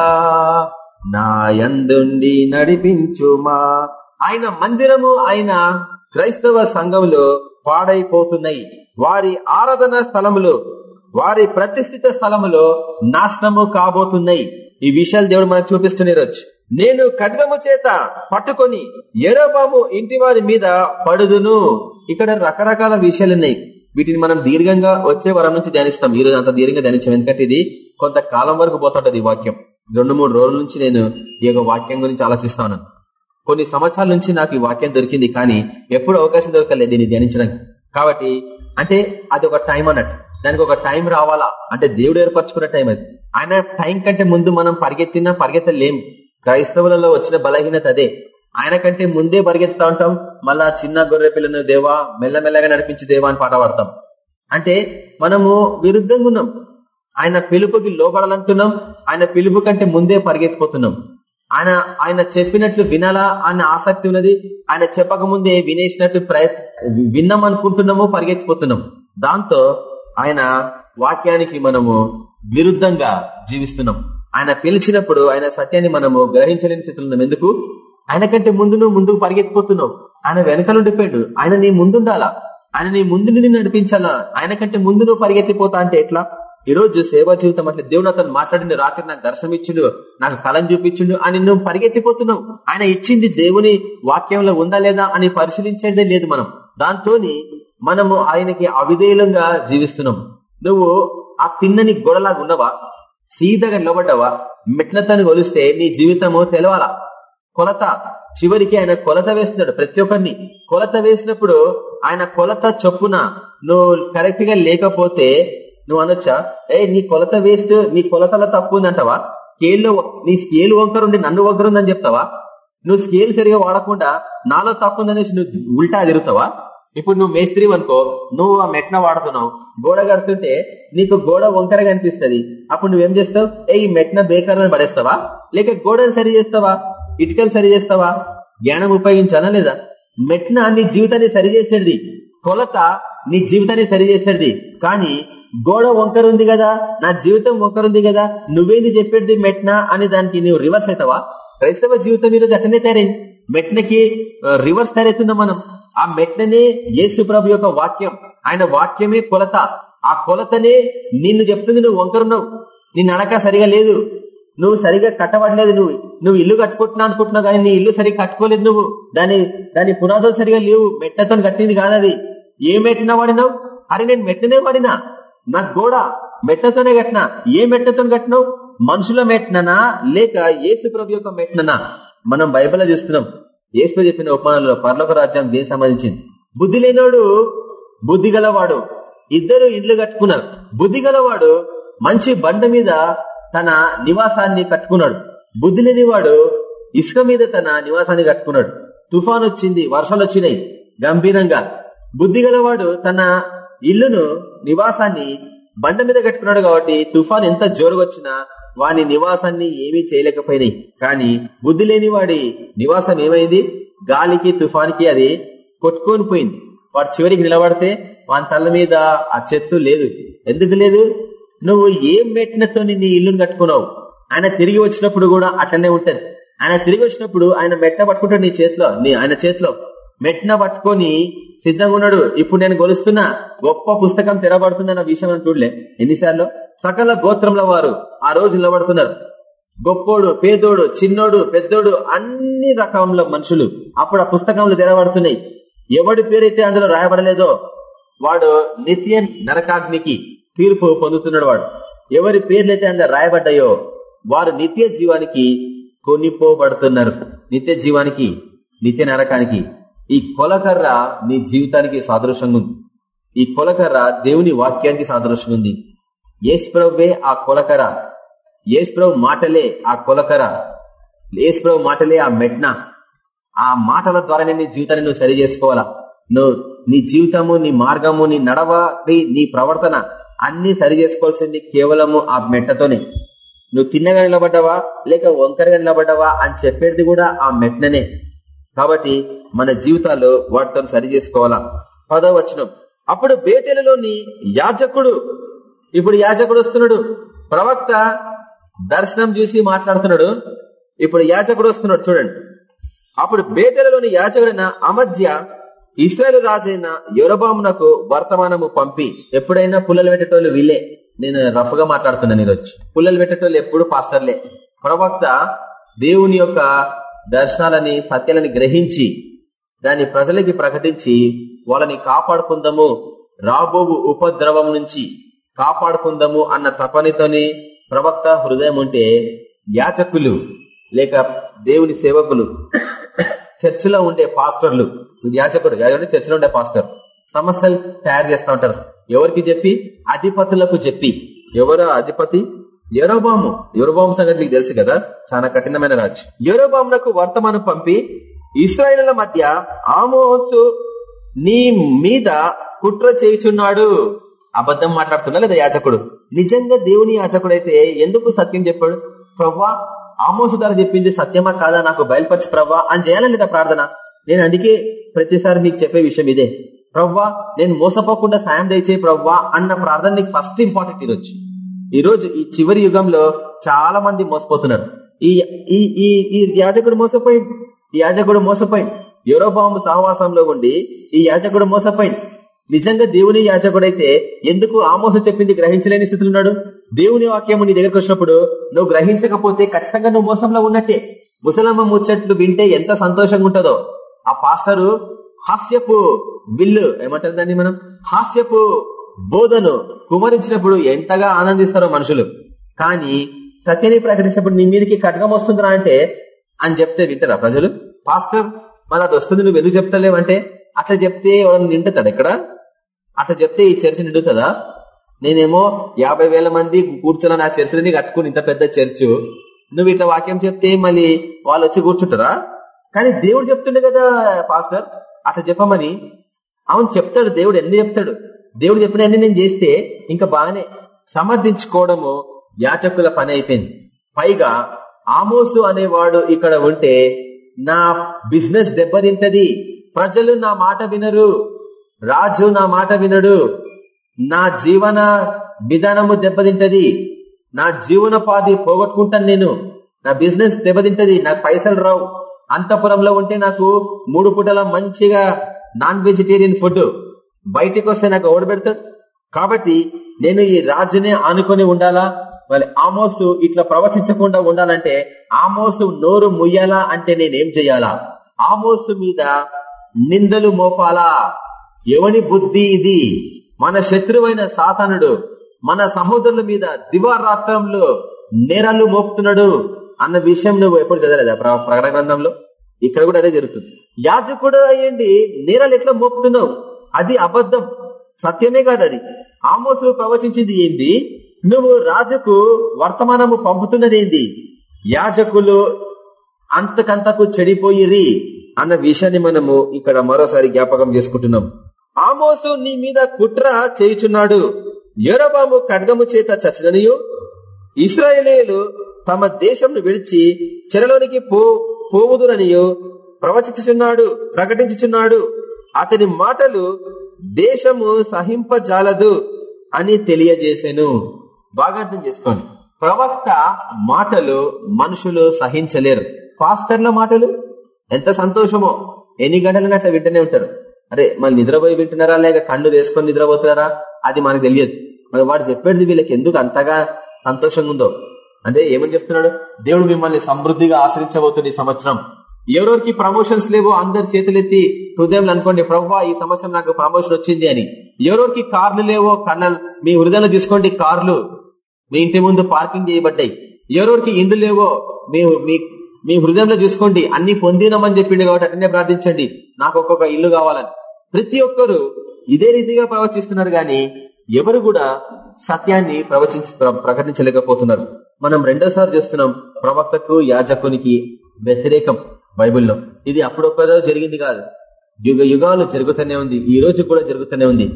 నా యందుండి నడిపించుమా. ఆయన మందిరము ఆయన క్రైస్తవ సంఘంలో పాడైపోతున్నాయి. వారి ఆరాధన స్థలములు వారి ప్రతిష్ఠిత స్థలములో నాశనము కాబోతున్నాయి. ఈ విషయాలు దేవుడు మనకు చూపిస్తున్న రోజు నేను ఖడ్గము చేత పట్టుకొని ఎరోబాము ఇంటి వారి మీద పడుదును. ఇక్కడ రకరకాల విషయాలు ఉన్నాయి. వీటిని మనం దీర్ఘంగా వచ్చే వారం నుంచి ధ్యానిస్తాం. ఈ రోజు అంత దీర్ఘంగా ధ్యానించాం. ఎందుకంటే ఇది కొంతకాలం వరకు పోతుంటది ఈ వాక్యం. రెండు మూడు రోజుల నుంచి నేను ఈ యొక్క వాక్యం గురించి ఆలోచిస్తా ఉన్నాను. కొన్ని సంవత్సరాల నుంచి నాకు ఈ వాక్యం దొరికింది కానీ ఎప్పుడు అవకాశం దొరకలేదు దీన్ని ధ్యానించడానికి కాబట్టి అంటే అది ఒక టైం అన్నట్టు. దానికి ఒక టైం రావాలా? అంటే దేవుడు ఏర్పరచుకున్న టైం అది. ఆయన టైం కంటే ముందు మనం పరిగెత్తినా పరిగెత్తలేం. క్రైస్తవులలో వచ్చిన బలహీనత అదే. ఆయన కంటే ముందే పరిగెత్తుతా ఉంటాం. మళ్ళా చిన్న గొర్రె పిల్లను దేవా మెల్లమెల్లగా నడిపించి దేవా అని పాట పాడతాం. అంటే మనము విరుద్ధంగా ఉన్నాం. ఆయన పిలుపుకి లోబడాలంటున్నాం. ఆయన పిలుపు కంటే ముందే పరిగెత్తిపోతున్నాం. ఆయన ఆయన చెప్పినట్లు వినాలా అన్న ఆసక్తి ఉన్నది. ఆయన చెప్పక ముందే వినేసినట్టు ప్రయత్ విన్నాం అనుకుంటున్నాము పరిగెత్తిపోతున్నాం దాంతో ఆయన వాక్యానికి మనము విరుద్ధంగా జీవిస్తున్నాం. ఆయన పిలిచినప్పుడు ఆయన సత్యాన్ని మనము గ్రహించలేని స్థితిలో ఉన్నాం. ఎందుకు? ఆయన కంటే ముందు నువ్వు ముందుకు పరిగెత్తిపోతున్నావు. ఆయన వెనకలుండిపోయాడు ఆయన నీ ముందుండాలా? ఆయన నీ ముందు నిన్ను నడిపించాలా? ఆయన కంటే ముందు నువ్వు పరిగెత్తిపోతా అంటే ఎట్లా? ఈ రోజు సేవా జీవితం అంటే దేవుడు అతను మాట్లాడిన రాత్రి నాకు దర్శనం ఇచ్చిండు నాకు కళం చూపించిండు అని నువ్వు పరిగెత్తిపోతున్నావు. ఆయన ఇచ్చింది దేవుని వాక్యంలో ఉందా లేదా అని పరిశీలించేదే లేదు మనం. దాంతో మనము ఆయనకి అవిధేయులంగా జీవిస్తున్నాం. నువ్వు ఆ తిన్నని గొడలాగా ఉన్నవా? సీదగా నిలబడ్డావా? మెట్లతను కొలిస్తే నీ జీవితము తెలవాలా? కొలత చివరికి ఆయన కొలత వేస్తున్నాడు ప్రతి ఒక్కరిని. కొలత వేసినప్పుడు ఆయన కొలత చొప్పున నువ్వు కరెక్ట్గా లేకపోతే నువ్వు అనొచ్చా? ఏ నీ కొలత వేస్ట్ నీ కొలతల తప్పు ఉందంటావా? స్కేల్లో నీ స్కేల్ వంకరుండి నన్ను వంకరుందని చెప్తావా? నువ్వు స్కేల్ సరిగా వాడకుండా నాలో తప్పు ఉందనేసి నువ్వు ఉల్టా తిరుగుతావా? ఇప్పుడు నువ్వు మేస్త్రి అనుకో నువ్వు ఆ మెట్న వాడుతున్నావు గోడ కడుతుంటే నీకు గోడ వంకరగా అనిపిస్తుంది అప్పుడు నువ్వేం చేస్తావు? ఏ ఈ మెట్న బేకారాన్ని పడేస్తావా? లేక గోడను సరి చేస్తావా? ఇటుకలు సరి చేస్తావా? జ్ఞానం ఉపయోగించాలా లేదా? మెట్న నీ జీవితాన్ని సరి చేసేది కొలత నీ జీవితాన్ని సరి చేసేది. కానీ గోడ వంకరు ఉంది కదా నా జీవితం వంకరుంది కదా నువ్వేంది చెప్పేది మెట్నా అని దానికి నువ్వు రివర్స్ అవుతావా? క్రైస్తవ జీవితం ఈరోజు అతనే తయారైంది. మెట్నకి రివర్స్ తయారవుతున్నాం మనం. ఆ మెట్ననే యేసు ప్రభు యొక్క వాక్యం. ఆయన వాక్యమే కొలత. ఆ కొలతనే నిన్ను చెప్తుంది నువ్వు వంకరున్నావు. నీ నడక సరిగా లేదు. నువ్వు సరిగా కట్టబడలేదు నువ్వు. నువ్వు ఇల్లు కట్టుకుంటున్నా అనుకుంటున్నావు కానీ నీ ఇల్లు సరిగా కట్టుకోలేదు నువ్వు. దాని దాని పునాదులు సరిగా లేవు. మెట్టతో కట్టింది కాదది. ఏ మెట్టినా వాడినావు? అరే నేను మెట్టనే వాడినా? నా గోడ మెట్టతోనే కట్టినా. ఏ మెట్టతో కట్టినావు? మనుషుల మెట్ననా లేక ఏసు ప్రభు యొక్క మెట్ననా మనం బైబిల్లో చూస్తున్నాం. యేసు చెప్పిన ఉపమానంలో పర్లోక రాజ్యం దేనికి సంబంధించింది? బుద్ధి లేనోడు బుద్ధి గలవాడు. ఇద్దరు ఇండ్లు కట్టుకున్నారు. బుద్ధి గలవాడు మంచి బండ మీద తన నివాసాన్ని కట్టుకున్నాడు. బుద్ధి లేనివాడు ఇసుక మీద తన నివాసాన్ని కట్టుకున్నాడు. తుఫాన్ వచ్చింది వర్షాలు వచ్చినాయి గంభీరంగా. బుద్ధి గలవాడు తన ఇల్లును నివాసాన్ని బండ మీద కట్టుకున్నాడు కాబట్టి తుఫాన్ ఎంత జోరుగా వచ్చినా వాని నివాసాన్ని ఏమీ చేయలేకపోయినాయి. కానీ బుద్ధి లేని వాడి నివాసం ఏమైంది? గాలికి తుఫాన్కి అది కొట్టుకొని పోయింది. వాడు చివరికి నిలబడితే వాని తల మీద ఆ చెత్తు లేదు. ఎందుకు లేదు? నువ్వు ఏం మెట్టినతో నీ ఇల్లును కట్టుకున్నావు? ఆయన తిరిగి వచ్చినప్పుడు కూడా అట్లనే ఉంటది. ఆయన తిరిగి వచ్చినప్పుడు ఆయన మెట్ట పట్టుకుంటాడు నీ చేతిలో నీ ఆయన చేతిలో. మెట్న పట్టుకొని సిద్ధంగా ఉన్నాడు. ఇప్పుడు నేను గొలుస్తున్నా గొప్ప పుస్తకం తెరబడుతుందన్న విషయం చూడలే. ఎన్నిసార్లు? సకల గోత్రంలో వారు ఆ రోజు నిలబడుతున్నారు. గొప్పోడు పేదోడు చిన్నోడు పెద్దోడు అన్ని రకముల మనుషులు అప్పుడు ఆ పుస్తకంలో తెరబడుతున్నాయి. ఎవడి పేరైతే అందులో రాయబడలేదో వాడు నిత్య నరకాగ్నికి తీర్పు పొందుతున్నాడు వాడు. ఎవరి పేర్లైతే అందులో రాయబడ్డాయో వారు నిత్య జీవానికి కొనిపోబడుతున్నారు. నిత్య జీవానికి నిత్య నరకానికి ఈ కొలకర్ర నీ జీవితానికి సాదృశ్యంగా ఉంది. ఈ కొలకర్ర దేవుని వాక్యానికి సాదృశ్యంగా ఉంది. ఏసుప్రభువే ఆ కొలకర ఏసుప్రభు మాటలే ఆ కొలకర ఏసుప్రభు మాటలే ఆ మెట్న. ఆ మాటల ద్వారానే నీ జీవితాన్ని నువ్వు సరి చేసుకోవాలా? నువ్వు నీ జీవితము నీ మార్గము నీ నడవడి నీ ప్రవర్తన అన్ని సరి చేసుకోవాల్సింది కేవలము ఆ మెట్టతోనే. నువ్వు తిన్నగా నిలబడ్డావా? లేక వంకరగా నిలబడ్డావా? అని చెప్పేది కూడా ఆ మెట్ననే. కాబట్టి మన జీవితాల్లో వాటితో సరి చేసుకోవాలా పదవ వచనం. అప్పుడు బేతెలలోని యాజకుడు ఇప్పుడు యాజకుడు వస్తున్నాడు. ప్రవక్త దర్శనం చూసి మాట్లాడుతున్నాడు. ఇప్పుడు యాజకుడు వస్తున్నాడు చూడండి. అప్పుడు బేతెలలోని యాజకుడైన అమధ్య ఇస్రాయల్ రాజైన యొరబామునకు వర్తమానము పంపి. ఎప్పుడైనా పుల్లలు పెట్టేటోళ్ళు వీళ్ళే. నేను రఫ్గా మాట్లాడుతున్నాను ఈరోజు. పుల్లలు పెట్టేటోళ్ళు ఎప్పుడు పాస్టర్లే. ప్రవక్త దేవుని యొక్క దర్శనాలని సత్యాలని గ్రహించి దాన్ని ప్రజలకి ప్రకటించి వాళ్ళని కాపాడుకుందాము. రాబోవు ఉపద్రవం నుంచి కాపాడుకుందాము అన్న తపనితోని ప్రవక్త హృదయం ఉంటే యాచకులు లేక దేవుని సేవకులు చర్చిలో ఉండే పాస్టర్లు యాచకుడు చర్చిలో ఉండే పాస్టర్ సమస్యలు తయారు చేస్తూ ఉంటారు. ఎవరికి చెప్పి? అధిపతులకు చెప్పి. ఎవరు అధిపతి? ఎరోబాము ఎరోబాము సంగతి మీకు తెలుసు కదా? చాలా కఠినమైన రాజు ఎరోబామునకు వర్తమానం పంపి ఇస్రాయల మధ్య ఆమోసు నీ మీద కుట్ర చేయుచున్నాడు. అబద్ధం మాట్లాడుతున్నా లేదా యాచకుడు? నిజంగా దేవుని యాచకుడు ఎందుకు సత్యం చెప్పాడు? ప్రవ్వా ఆమోసు ద్వారా చెప్పింది సత్యమా కాదా? నాకు బయలుపరచు ప్రవ్వా అని చేయాలని లేదా ప్రార్థన? నేను అందుకే ప్రతిసారి నీకు చెప్పే విషయం ఇదే. ప్రవ్వా నేను మోసపోకుండా సాయం దయచే ప్రవ్వా అన్న ప్రార్థన నీకు ఫస్ట్ ఇంపార్టెంట్ ఈరోజు. ఈ రోజు ఈ చివరి యుగంలో చాలా మంది మోసపోతున్నారు. ఈ ఈ ఈ యాజకుడు మోసపోయింది ఈ యాజకుడు మోసపోయింది యూరోబాంబు సహవాసంలో ఉండి ఈ యాజకుడు మోసపోయింది నిజంగా దేవుని యాజకుడైతే ఎందుకు ఆమోస చెప్పింది గ్రహించలేని స్థితిలో ఉన్నాడు? దేవుని వాక్యము నీ దగ్గరకు వచ్చినప్పుడు నువ్వు గ్రహించకపోతే ఖచ్చితంగా నువ్వు మోసంలో ఉన్నట్టే. ముసలమ్మ ముచ్చట్లు వింటే ఎంత సంతోషంగా ఉంటుందో. ఆ పాస్టరు హాస్యపు విల్లు ఏమంటారు దాన్ని మనం? హాస్యపు బోధను కుమరించినప్పుడు ఎంతగా ఆనందిస్తారో మనుషులు. కానీ సత్యని ప్రకటించినప్పుడు నీ మీదకి ఖడ్గం వస్తుందిరా అంటే అని చెప్తే వింటారా ప్రజలు? పాస్టర్ మరి అది వస్తుంది నువ్వు ఎందుకు చెప్తలేవంటే అట్లా చెప్తే ఎవరైనా నిండుతాడు ఇక్కడ? అట్లా చెప్తే ఈ చర్చ నిండుతుందా? నేనేమో యాభై వేల మంది కూర్చున్న నా చర్చని కట్టుకుని ఇంత పెద్ద చర్చ్. నువ్వు ఇట్లా వాక్యం చెప్తే మళ్ళీ వాళ్ళు వచ్చి కూర్చుంటారా? కానీ దేవుడు చెప్తుండే కదా పాస్టర్. అట్లా చెప్పమని. అవును చెప్తాడు దేవుడు. ఎన్ని చెప్తాడు? దేవుడు చెప్పిన నేను చేస్తే ఇంకా బాగానే సమర్థించుకోవడము యాచకుల పని అయిపోయింది. పైగా ఆమోసు అనేవాడు ఇక్కడ ఉంటే నా బిజినెస్ దెబ్బతింటది. ప్రజలు నా మాట వినరు. రాజు నా మాట వినడు. నా జీవన విధానము దెబ్బతింటది. నా జీవనోపాధి పోగొట్టుకుంటాను నేను. నా బిజినెస్ దెబ్బతింటది. నాకు పైసలు రావు. అంతపురంలో ఉంటే నాకు మూడు పూటల మంచిగా నాన్ వెజిటేరియన్ ఫుడ్ బయటికి వస్తే నాకు ఓడబెడతాడు కాబట్టి నేను ఈ రాజునే ఆనుకొని ఉండాలా? మరి ఆమోసు ఇట్లా ప్రవచించకుండా ఉండాలంటే ఆమోసు నోరు ముయ్యాలా అంటే నేనేం చెయ్యాలా ఆమోసు మీద నిందలు మోపాలా? ఎవని బుద్ధి ఇది? మన శత్రువైన సాతానుడు మన సహోదరుల మీద దివారాత్రంలో నేరాలు మోపుతున్నాడు అన్న విషయం నువ్వు ఎప్పుడు చదవలేదా ప్రకటన గ్రంథంలో? ఇక్కడ కూడా అదే జరుగుతుంది. యాజకుడు అయ్యండి నేరాలు ఎట్లా మోపుతున్నావు? అది అబద్ధం. సత్యమే కాదు అది. ఆమోసు ప్రవచించింది ఏంది? నువ్వు రాజుకు వర్తమానము పంపుతున్నది ఏంది? యాజకులు అంతకంతకు చెడిపోయిరి అన్న విషయాన్ని మనము ఇక్కడ మరోసారి జ్ఞాపకం చేసుకుంటున్నాం. ఆమోసు నీ మీద కుట్ర చేయుచున్నాడు. యోరబాము ఖడ్గము చేత చచ్చిననియు ఇస్రాయేలీలు తమ దేశంను విడిచి చెరలోనికి పో పోవుదురనియు ప్రవచించుచున్నాడు ప్రకటించుచున్నాడు. అతని మాటలు దేశము సహింపజాలదు అని తెలియజేశాను బాగా అర్థం చేసుకోండి. ప్రవక్త మాటలు మనుషులు సహించలేరు. పాస్టర్ల మాటలు? ఎంత సంతోషమో. ఎన్ని గంటలైనా అట్లా వింటూనే ఉంటారు. అరే మళ్ళీ నిద్రపోయి వింటున్నారా? లేక కళ్ళు వేసుకొని నిద్రపోతున్నారా? అది మనకు తెలియదు. మరి వాడు చెప్పేది వీళ్ళకి ఎందుకు అంతగా సంతోషంగా ఉందో? అంటే ఏమని చెప్తున్నాడు? దేవుడు మిమ్మల్ని సమృద్ధిగా ఆశ్రయించబోతుంది సంవత్సరం ఎవరెవరికి ప్రమోషన్స్ లేవో అందరు చేతులెత్తి హృదయంలో అనుకోండి ప్రవ్వా ఈ సంవత్సరం నాకు ప్రమోషన్ వచ్చింది అని. ఎవరెవరికి కార్లు లేవో కళ్ళ మీ హృదయంలో తీసుకోండి కార్లు. మీ ఇంటి ముందు పార్కింగ్ చేయబడ్డాయి. ఎవరెవరికి ఇండ్లు లేవో మీ మీ హృదయంలో చూసుకోండి అన్ని పొందినామని చెప్పిండు కాబట్టి అటనే ప్రార్థించండి. నాకు ఒక్కొక్క ఇల్లు కావాలని. ప్రతి ఒక్కరు ఇదే రీతిగా ప్రవచిస్తున్నారు కానీ ఎవరు కూడా సత్యాన్ని ప్రవచించి ప్రకటించలేకపోతున్నారు. మనం రెండోసారి చూస్తున్నాం ప్రవక్తకు యాజకునికి వ్యతిరేకం. బైబిల్లో. ఇది అప్పుడొక్కదో జరిగింది కాదు. యుగ యుగాలు జరుగుతూనే ఉంది. ఈ రోజు కూడా జరుగుతూనే ఉంది.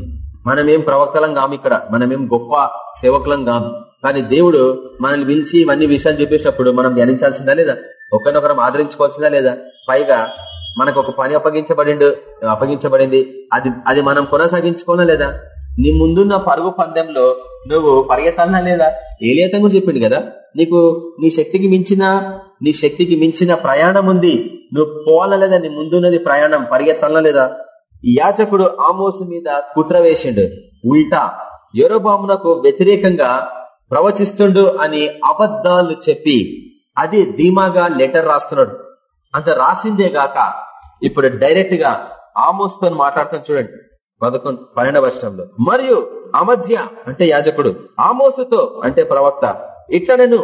మనమేం ప్రవక్తలం కాము ఇక్కడ. మనమేం గొప్ప సేవకులం కాము. కానీ దేవుడు మనల్ని పిలిచి ఇవన్నీ విషయాలు చెప్పేటప్పుడు మనం ధ్యానించాల్సిందా లేదా? ఒకరినొకరం ఆదరించుకోవాల్సిందా లేదా? పైగా మనకు ఒక పని అప్పగించబడిండు అప్పగించబడింది. అది అది మనం కొనసాగించుకోనా లేదా? నీ ముందున్న పరుగు పందెంలో నువ్వు పరిగెత్తాలనా లేదా? ఏలియతం కూడా చెప్పిండు కదా? నీకు నీ శక్తికి మించిన నీ శక్తికి మించిన ప్రయాణం ఉంది. నువ్వు పోవాలా లేదా నీ ముందున్నది ప్రయాణం. పరిగెత్తాలనా లేదా? యాచకుడు ఆమోసు మీద కుట్ర వేసిండు. ఉల్టా. యొరబామునకు వ్యతిరేకంగా ప్రవచిస్తుండు అని అబద్ధాలు చెప్పి అది ధీమాగా లెటర్ రాస్తున్నాడు. అంత రాసిందే గాక ఇప్పుడు డైరెక్ట్గా ఆమోస్తో మాట్లాడటం చూడండి. పదకొండు పన్నెండవ వర్షంలో మరియు అమధ్య అంటే యాజకుడు ఆమోసుతో అంటే ప్రవక్త. ఇట్లా నేను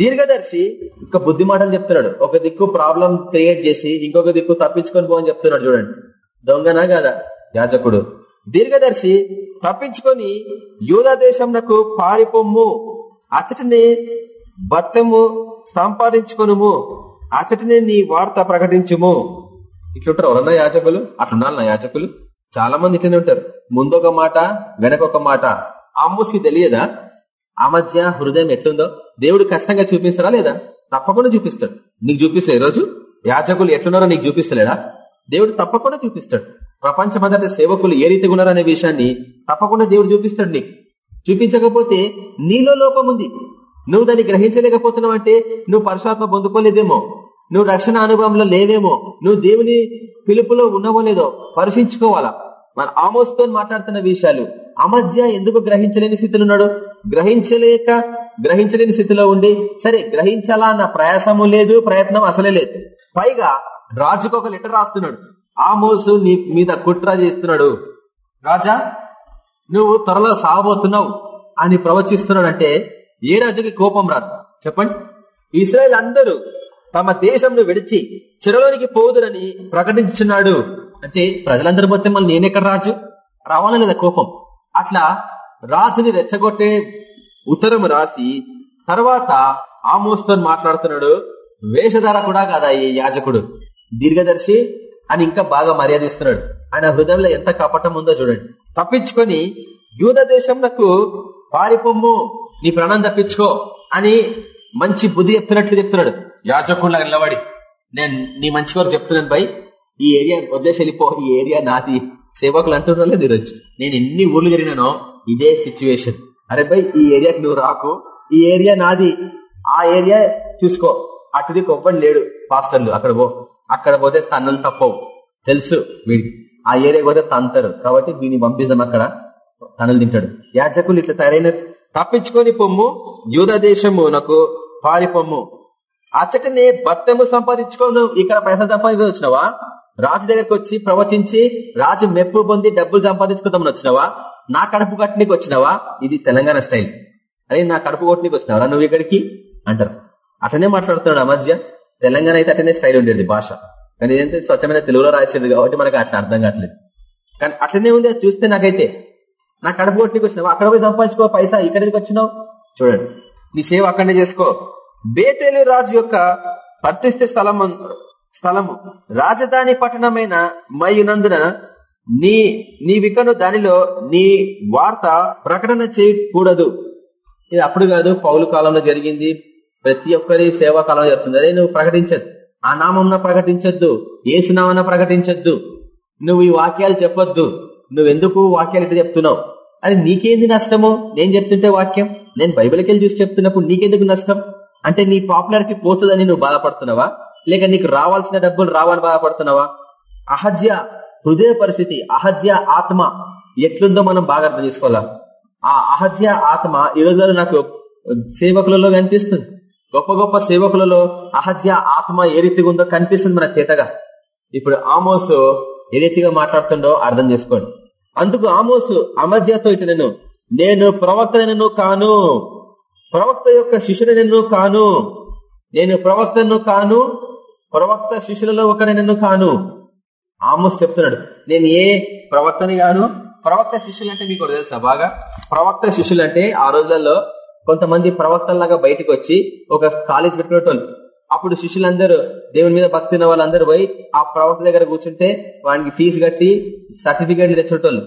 దీర్ఘదర్శి ఒక బుద్ధి మాటలు చెప్తున్నాడు. ఒక దిక్కు ప్రాబ్లం క్రియేట్ చేసి ఇంకొక దిక్కు తప్పించుకొని పోని చెప్తున్నాడు చూడండి. దొంగనా కదా? యాజకుడు. దీర్ఘదర్శి తప్పించుకొని యూదా దేశంకు పారిపోమ్ము. అచ్చటిని భర్తము సంపాదించుకొనుము. అచ్చటిని నీ వార్త ప్రకటించుము. ఇట్లుంటారు ఎవరన్నా యాజకులు? అట్లున్నారు నా యాజకులు? చాలా మంది ఇట్లనే ఉంటారు. ముందొక మాట వెనకొక మాట. ఆమోస్కి తెలియదా? ఆ మధ్య హృదయం ఎట్లుందో? దేవుడు కష్టంగా చూపిస్తారా లేదా? తప్పకుండా చూపిస్తాడు. నీకు చూపిస్తా ఈరోజు? యాజకులు ఎట్లున్నారో నీకు చూపిస్తలేడా? దేవుడు తప్పకుండా చూపిస్తాడు. ప్రపంచమంతటి సేవకులు ఏ రీతిగా ఉన్నారనే విషయాన్ని తప్పకుండా దేవుడు చూపిస్తాడు నీకు. చూపించకపోతే నీలో లోపం ఉంది. నువ్వు దాన్ని గ్రహించలేకపోతున్నావు అంటే నువ్వు పరుషాత్మ పొందుకోలేదేమో? నువ్వు రక్షణ అనుభవంలో లేవేమో? నువ్వు దేవుని పిలుపులో ఉన్నావో లేదో పరీక్షించుకోవాలా? మన ఆమోస్తో మాట్లాడుతున్న విషయాలు అమధ్య ఎందుకు గ్రహించలేని స్థితిలో ఉన్నాడు? గ్రహించలేక గ్రహించలేని స్థితిలో ఉండి సరే గ్రహించాలా అన్న ప్రయాసము లేదు ప్రయత్నం అసలే లేదు. పైగా రాజుకు ఒక లెటర్ రాస్తున్నాడు. ఆమోసు నీ మీద కుట్ర చేస్తున్నాడు. రాజా నువ్వు త్వరలో సాగబోతున్నావు అని ప్రవచిస్తున్నాడు అంటే ఏ రాజుకి కోపం రాదు? చెప్పండి. ఇస్రాయల్ అందరూ తమ దేశంను విడిచి చెరలోనికి పోదురని ప్రకటించున్నాడు అంటే ప్రజలందరూ పోతే మళ్ళీ నేనెక్కడ రాజు? రావాలని లేదా కోపం. అట్లా రాజుని రెచ్చగొట్టే ఉత్తరం రాసి తర్వాత ఆమోస్తో మాట్లాడుతున్నాడు. వేషధార కూడా కాదా ఈ యాజకుడు? దీర్ఘదర్శి అని ఇంకా బాగా మర్యాదిస్తున్నాడు ఆయన హృదయంలో ఎంత కపటం ఉందో చూడండి. తప్పించుకొని యూద దేశంలకు పారిపొమ్ము నీ ప్రాణం తప్పించుకో అని మంచి బుద్ధి చెప్తున్నట్లు చెప్తున్నాడు. యాజకుండా నిలబడి నేను నీ మంచి కొరకు చెప్తున్నాను బై ఈ ఏరియా వదిలేసి వెళ్ళిపో. ఈ ఏరియా నాది. సేవకులు అంటున్నా ఈరోజు నేను ఎన్ని ఊర్లు జరిగినానో ఇదే సిచ్యువేషన్ అరే బై ఈ ఏరియాకి నువ్వు రాకు. ఈ ఏరియా నాది. ఆ ఏరియా చూసుకో. అటుది కొవ్వని లేడు పాస్టర్లు. అక్కడ పో. అక్కడ పోతే తన్నులు తప్పవు. తెలుసు వీడికి ఆ ఏరియా పోతే తంతారు. కాబట్టి వీని పంపిస్తాం అక్కడ. తనలు తింటాడు. యాజకులు ఇట్లా తయారైన తప్పించుకొని పొమ్ము. యూద దేశము నాకు పారిపొమ్ము అచ్చటనే భక్తము సంపాదించుకోను ఇక్కడ పైసలు సంపాదించుకుని వచ్చినావా? రాజు దగ్గరకు వచ్చి ప్రవచించి రాజు మెప్పు పొంది డబ్బులు సంపాదించుకుందామని వచ్చినావా? నా కడుపు కట్టనికి వచ్చినావా? ఇది తెలంగాణ స్టైల్. అరే నా కడుపు కొట్టనికి వచ్చినావా? నువ్వు ఇక్కడికి? అంటారు. అట్లనే మాట్లాడుతున్నాడు ఆ మధ్య తెలంగాణ అయితే అట్లనే స్టైల్ ఉండేది భాష. కానీ ఇదంటే స్వచ్ఛమైన తెలుగులో రాసేది కాబట్టి మనకు అట్లా అర్థం కావట్లేదు. కానీ అట్లనే ఉంది చూస్తే నాకైతే. నా కడుపు కొట్టనికి వచ్చినావు? అక్కడ పోయి సంపాదించుకో పైసా ఇక్కడికి వచ్చినావు? చూడండి. నీ సేవ అక్కడనే చేసుకో. బేతేలు రాజు యొక్క ప్రతిష్ఠ స్థలం స్థలము. రాజధాని పట్టణమైన మయునందున నీ నీ వికను దానిలో నీ వార్త ప్రకటన చేయకూడదు. ఇది అప్పుడు కాదు పౌలు కాలంలో జరిగింది. ప్రతి ఒక్కరి సేవా కాలంలో జరుగుతుంది. అదే నువ్వు ప్రకటించద్దు ఆ నామంన ప్రకటించొద్దు. ఏసునామన్న ప్రకటించొద్దు. నువ్వు ఈ వాక్యాలు చెప్పొద్దు. నువ్వెందుకు వాక్యాలు ఇట్లా చెప్తున్నావు? అది నీకేంది నష్టము? నేను చెప్తుంటే వాక్యం? నేను బైబిల్కి వెళ్ళి చూసి చెప్తున్నప్పుడు నీకెందుకు నష్టం? అంటే నీ పాపులర్కి పోతుందని నువ్వు బాధపడుతున్నావా? లేక నీకు రావాల్సిన డబ్బులు రావని బాధపడుతున్నావా? అహజ్య హృదయ పరిస్థితి అహజ్య ఆత్మ ఎట్లుందో మనం బాగా అర్థం చేసుకోవాలా? ఆ అహజ్య ఆత్మ ఈ రోజుల్లో నాకు సేవకులలో కనిపిస్తుంది. గొప్ప గొప్ప సేవకులలో అహజ్య ఆత్మ ఏ రీతిగా ఉందో కనిపిస్తుంది మన తేటగా ఇప్పుడు ఆమోసు ఏ రీతిగా మాట్లాడుతుండో అర్థం చేసుకోండి. అందుకు ఆమోసు అమజ్యతో ఇటు నేను నేను ప్రవక్తనను కాను. ప్రవక్త యొక్క శిష్యుడనను కాను. నేను ప్రవక్తను కాను. ప్రవక్త శిష్యులలో ఒకడనను కాను. ఆమోస్ చెప్తున్నాడు. నేను ఏ ప్రవక్తని గాను ప్రవక్త శిష్యులు అంటే మీకు తెలుసా బాగా? ప్రవక్త శిష్యులు అంటే ఆ రోజులలో కొంతమంది ప్రవక్తల్లాగా బయటకు వచ్చి ఒక కాలేజ్ పెట్టుకునేటోళ్ళు. అప్పుడు శిష్యులందరూ దేవుని మీద భక్తి ఉన్న వాళ్ళందరూ పోయి ఆ ప్రవక్త దగ్గర కూర్చుంటే వానికి ఫీజు కట్టి సర్టిఫికేట్లు తెచ్చేటోళ్ళు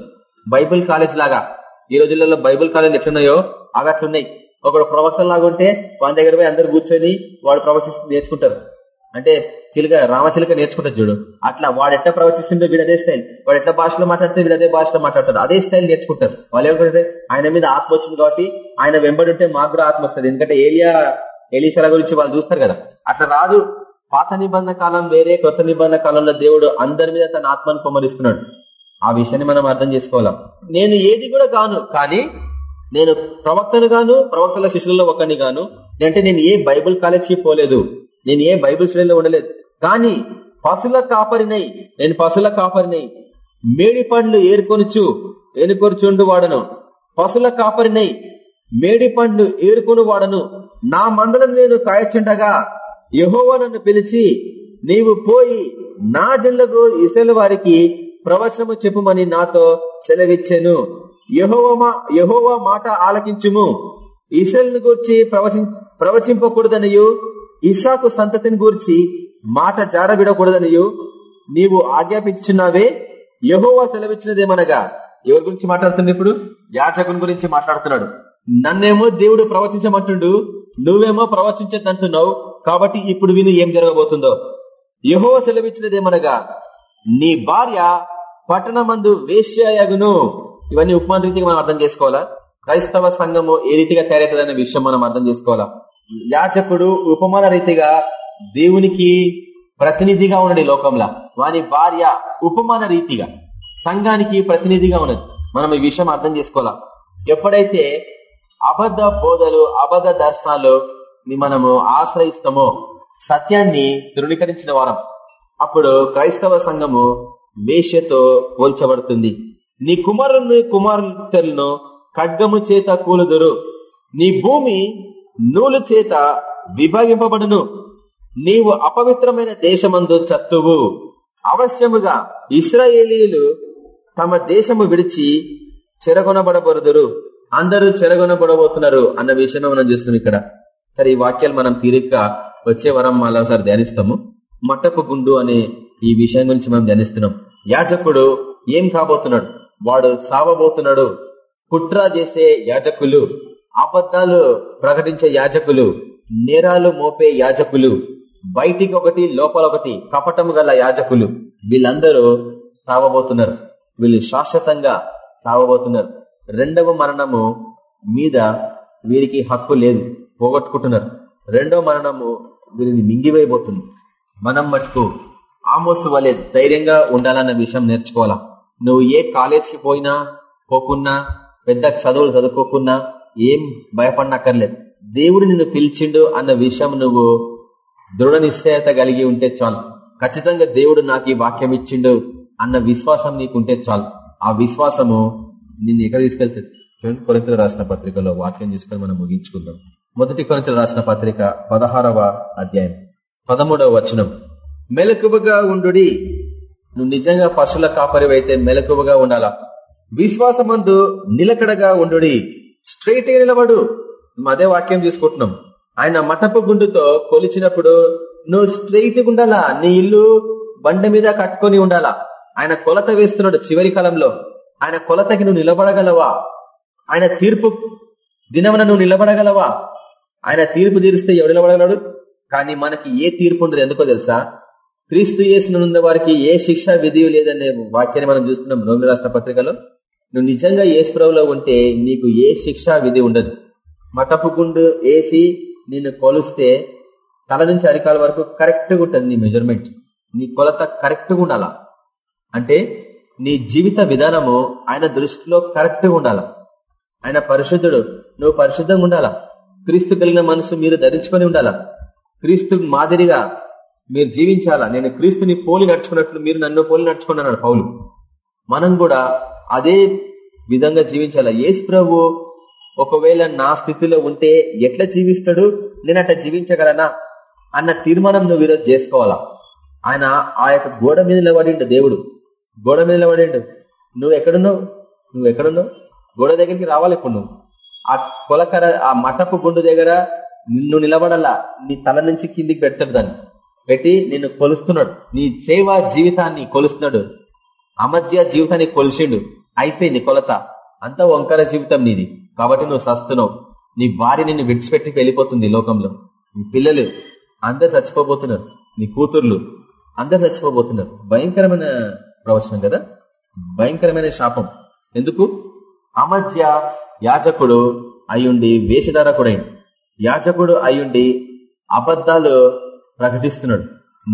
బైబుల్ కాలేజ్ లాగా. ఈ రోజులలో బైబుల్ కాలేజ్ ఎట్లున్నాయో అవి అట్లున్నాయి. ఒకడు ప్రవక్తలాగా ఉంటే వాని దగ్గర పోయి అందరు కూర్చొని వాడు ప్రవచిస్తూ నేర్చుకుంటారు. అంటే చిలుక రామచిలుక నేర్చుకుంటారు చూడు. అట్లా వాడు ఎట్లా ప్రవచిస్తుంటే వీడు అదే స్టైల్. వాడు ఎట్లా భాషలో మాట్లాడితే వీడు అదే భాషలో మాట్లాడతారు అదే స్టైల్ నేర్చుకుంటారు. వాళ్ళు ఏమంటే ఆయన మీద ఆత్మ వచ్చింది కాబట్టి ఆయన వెంబడి ఉంటే మాకు కూడా ఆత్మ వస్తుంది. ఎందుకంటే ఏలియా ఎలీషాల గురించి వాళ్ళు చూస్తారు కదా. అట్లా రాదు. పాత నిబంధన కాలం వేరే కొత్త నిబంధన కాలంలో దేవుడు అందరి మీద తన ఆత్మను కొమ్మరిస్తున్నాడు. ఆ విషయాన్ని మనం అర్థం చేసుకోవాలా? నేను ఏది కూడా కాను కానీ నేను ప్రవక్తను గాను ప్రవక్తల శిష్యులలో ఒకరిని గాను అంటే నేను ఏ బైబుల్ కాలేజ్కి పోలేదు. నేను ఏ బైబుల్ శ్రేణిలో ఉండలేదు. కానీ పశుల కాపరినై నేను పశుల కాపరినై మేడి పండ్లు ఏరుకొనుచు ఏనుకొరుచుండు వాడను. పశుల కాపరినై మేడి పండ్లు ఏరుకొని వాడను. నా మందలను నేను కాయచుండగా యహోవా నన్ను పిలిచి నీవు పోయి నా జన్లకు ఇసల వారికి ప్రవచనము చెప్పుమని నాతో సెలవిచ్చాను. యహోవమా యహోవా మాట ఆలకించుము. ఇసల్ను గూర్చి ప్రవచి ప్రవచింపకూడదనియు ఇషాకు సంతతిని గూర్చి మాట జారబిడకూడదనియు నీవు ఆజ్ఞాపించున్నావే యహోవా సెలవిచ్చినదేమనగా. ఎవరి గురించి మాట్లాడుతుంది ఇప్పుడు? యాచకుని గురించి మాట్లాడుతున్నాడు. నన్నేమో దేవుడు ప్రవచించమంటుండు నువ్వేమో ప్రవచించదంటున్నావు కాబట్టి ఇప్పుడు విను ఏం జరగబోతుందో. యహో సెలవిచ్చినదేమనగా నీ భార్య పట్టణమందు వేశ్యయగును. ఇవన్నీ ఉపమాన రీతిగా మనం అర్థం చేసుకోవాలా? క్రైస్తవ సంఘము ఏ రీతిగా తయారవుతుందనే విషయం మనం అర్థం చేసుకోవాలా? యాచకుడు ఉపమాన రీతిగా దేవునికి ప్రతినిధిగా ఉన్నది లోకంలో. వాని భార్య ఉపమాన రీతిగా సంఘానికి ప్రతినిధిగా ఉన్నది. మనం ఈ విషయం అర్థం చేసుకోవాలా? ఎప్పుడైతే అబద్ధ బోధలు అబద్ధ దర్శనాలు మనము ఆశ్రయిస్తామో సత్యాన్ని ధృవీకరించిన వారం. అప్పుడు క్రైస్తవ సంఘము వేష్యతో పోల్చబడుతుంది. నీ కుమారుని కుమార్తెలను ఖడ్గము చేత కూలుదురు. నీ భూమి నూలు చేత విభాగింపబడును నీవు అపవిత్రమైన దేశమందు చత్తువు. అవశ్యముగా ఇస్రాయేలీలు తమ దేశము విడిచి చెరగొనబడబడుదురు. అందరూ చెరగొనబడబోతున్నారు అన్న విషయమే మనం చూస్తున్నాం ఇక్కడ. సరే ఈ వాక్యాలు మనం తీరిక వచ్చే వరం మరోసారి ధ్యానిస్తాము. మట్టపు గుండు అనే ఈ విషయం గురించి మనం ధ్యానిస్తున్నాం. యాజకుడు ఏం కాబోతున్నాడు? వాడు సావబోతున్నాడు. కుట్ర చేసే యాజకులు అబద్ధాలు ప్రకటించే యాజకులు నేరాలు మోపే యాజకులు బయటికి ఒకటి లోపల ఒకటి కపటము గల యాజకులు వీళ్ళందరూ సావబోతున్నారు. వీళ్ళు శాశ్వతంగా సావబోతున్నారు. రెండవ మరణము మీద వీరికి హక్కు లేదు పోగొట్టుకుంటున్నారు. రెండవ మరణము వీరిని మింగివేయబోతుంది. మనం మటుకు ఆమోసు వలె ధైర్యంగా ఉండాలన్న విషయం నేర్చుకోవాలా? నువ్వు ఏ కాలేజ్కి పోయినా పోకున్నా పెద్ద చదువులు చదువుకోకున్నా ఏం భయపడనక్కర్లేదు. దేవుడు నిన్ను పిలిచిండు అన్న విషయం నువ్వు దృఢ నిశ్చయత కలిగి ఉంటే చాలు. ఖచ్చితంగా దేవుడు నాకు ఈ వాక్యం ఇచ్చిండు అన్న విశ్వాసం నీకుంటే చాలు. ఆ విశ్వాసము నిన్ను ఎక్కడ తీసుకెళ్తుంది? కొరింతలు రాసిన పత్రికలో వాక్యం తీసుకొని మనం ముగించుకుందాం. మొదటి కొరింతలు రాసిన పత్రిక పదహారవ అధ్యాయం పదమూడవ వచనం. మెలకువగా ఉండు నువ్వు నిజంగా పశువుల కాపరివైతే మెలకువగా ఉండాలా? విశ్వాసమందు నిలకడగా ఉండు స్ట్రైట్గా నిలబడు. అదే వాక్యం తీసుకుంటున్నాం. ఆయన మతపు గుండుతో కొలిచినప్పుడు నువ్వు స్ట్రైట్ ఉండాలా? నీ ఇల్లు బండ మీద కట్టుకొని ఉండాలా? ఆయన కొలత వేస్తున్నాడు చివరి కాలంలో. ఆయన కొలతకి నువ్వు నిలబడగలవా? ఆయన తీర్పు దినమున నువ్వు నిలబడగలవా? ఆయన తీర్పు తీరిస్తే ఎవడు నిలబడగలడు? కానీ మనకి ఏ తీర్పు ఉండదు ఎందుకో తెలుసా? క్రీస్తు చేసిన వారికి ఏ శిక్ష విధి లేదనే వాక్యాన్ని మనం చూస్తున్నాం రోమి రాష్ట్ర పత్రికలో. నువ్వు నిజంగా ఏ స్ప్రవ్లో ఉంటే నీకు ఏ శిక్ష విధి ఉండదు. మటపు గుండు వేసి నిన్ను కొలిస్తే తల నుంచి అరికాల వరకు కరెక్ట్గా ఉంటుంది నీ మెజర్మెంట్. నీ కొలత కరెక్ట్గా ఉండాలా? అంటే నీ జీవిత విధానము ఆయన దృష్టిలో కరెక్ట్గా ఉండాలా? ఆయన పరిశుద్ధుడు నువ్వు పరిశుద్ధంగా ఉండాలా? క్రీస్తు కలిగిన మనసు మీరు ధరించుకొని ఉండాలా? క్రీస్తు మాదిరిగా మీరు జీవించాలా? నేను క్రీస్తుని పోలి నడుచుకున్నట్లు మీరు నన్ను పోలి నడుచుకున్నాను పౌలు. మనం కూడా అదే విధంగా జీవించాలా? ఏసు ప్రభు ఒకవేళ నా స్థితిలో ఉంటే ఎట్లా జీవిస్తాడు? నేను అట్లా జీవించగలనా? అన్న తీర్మానం నువ్వు ఈరోజు చేసుకోవాలా? ఆయన ఆ యొక్క గోడ మీద నిలబడిండు దేవుడు. గోడ మీద నిలబడిండు నువ్వు ఎక్కడున్నావు? నువ్వు ఎక్కడున్నావు? గోడ దగ్గరికి రావాలి ఇప్పుడు నువ్వు. ఆ కొలకర ఆ మటపు గుండు దగ్గర నిన్ను నిలబడలా? నీ తల నుంచి కిందికి పెడతాడు దాన్ని. పెట్టి నిన్ను కొలుస్తున్నాడు. నీ సేవా జీవితాన్ని కొలుస్తున్నాడు. అమధ్య జీవితాన్ని కొలిసిండు అయిపోయింది కొలత. అంత వంకర జీవితం నీది. కాబట్టి నువ్వు సస్తున్నావు నీ భార్య నిన్ను విడిచిపెట్టి వెళ్ళిపోతుంది లోకంలో. నీ పిల్లలు అందరు చచ్చిపోబోతున్నారు. నీ కూతుర్లు అందరు చచ్చిపోబోతున్నారు. భయంకరమైన ప్రవచనం కదా? భయంకరమైన శాపం. ఎందుకు? అమధ్య యాజకుడు అయ్యుండి వేషధారకుడైంది యాజకుడు అయ్యుండి అబద్ధాలు ప్రకటిస్తున్నాడు.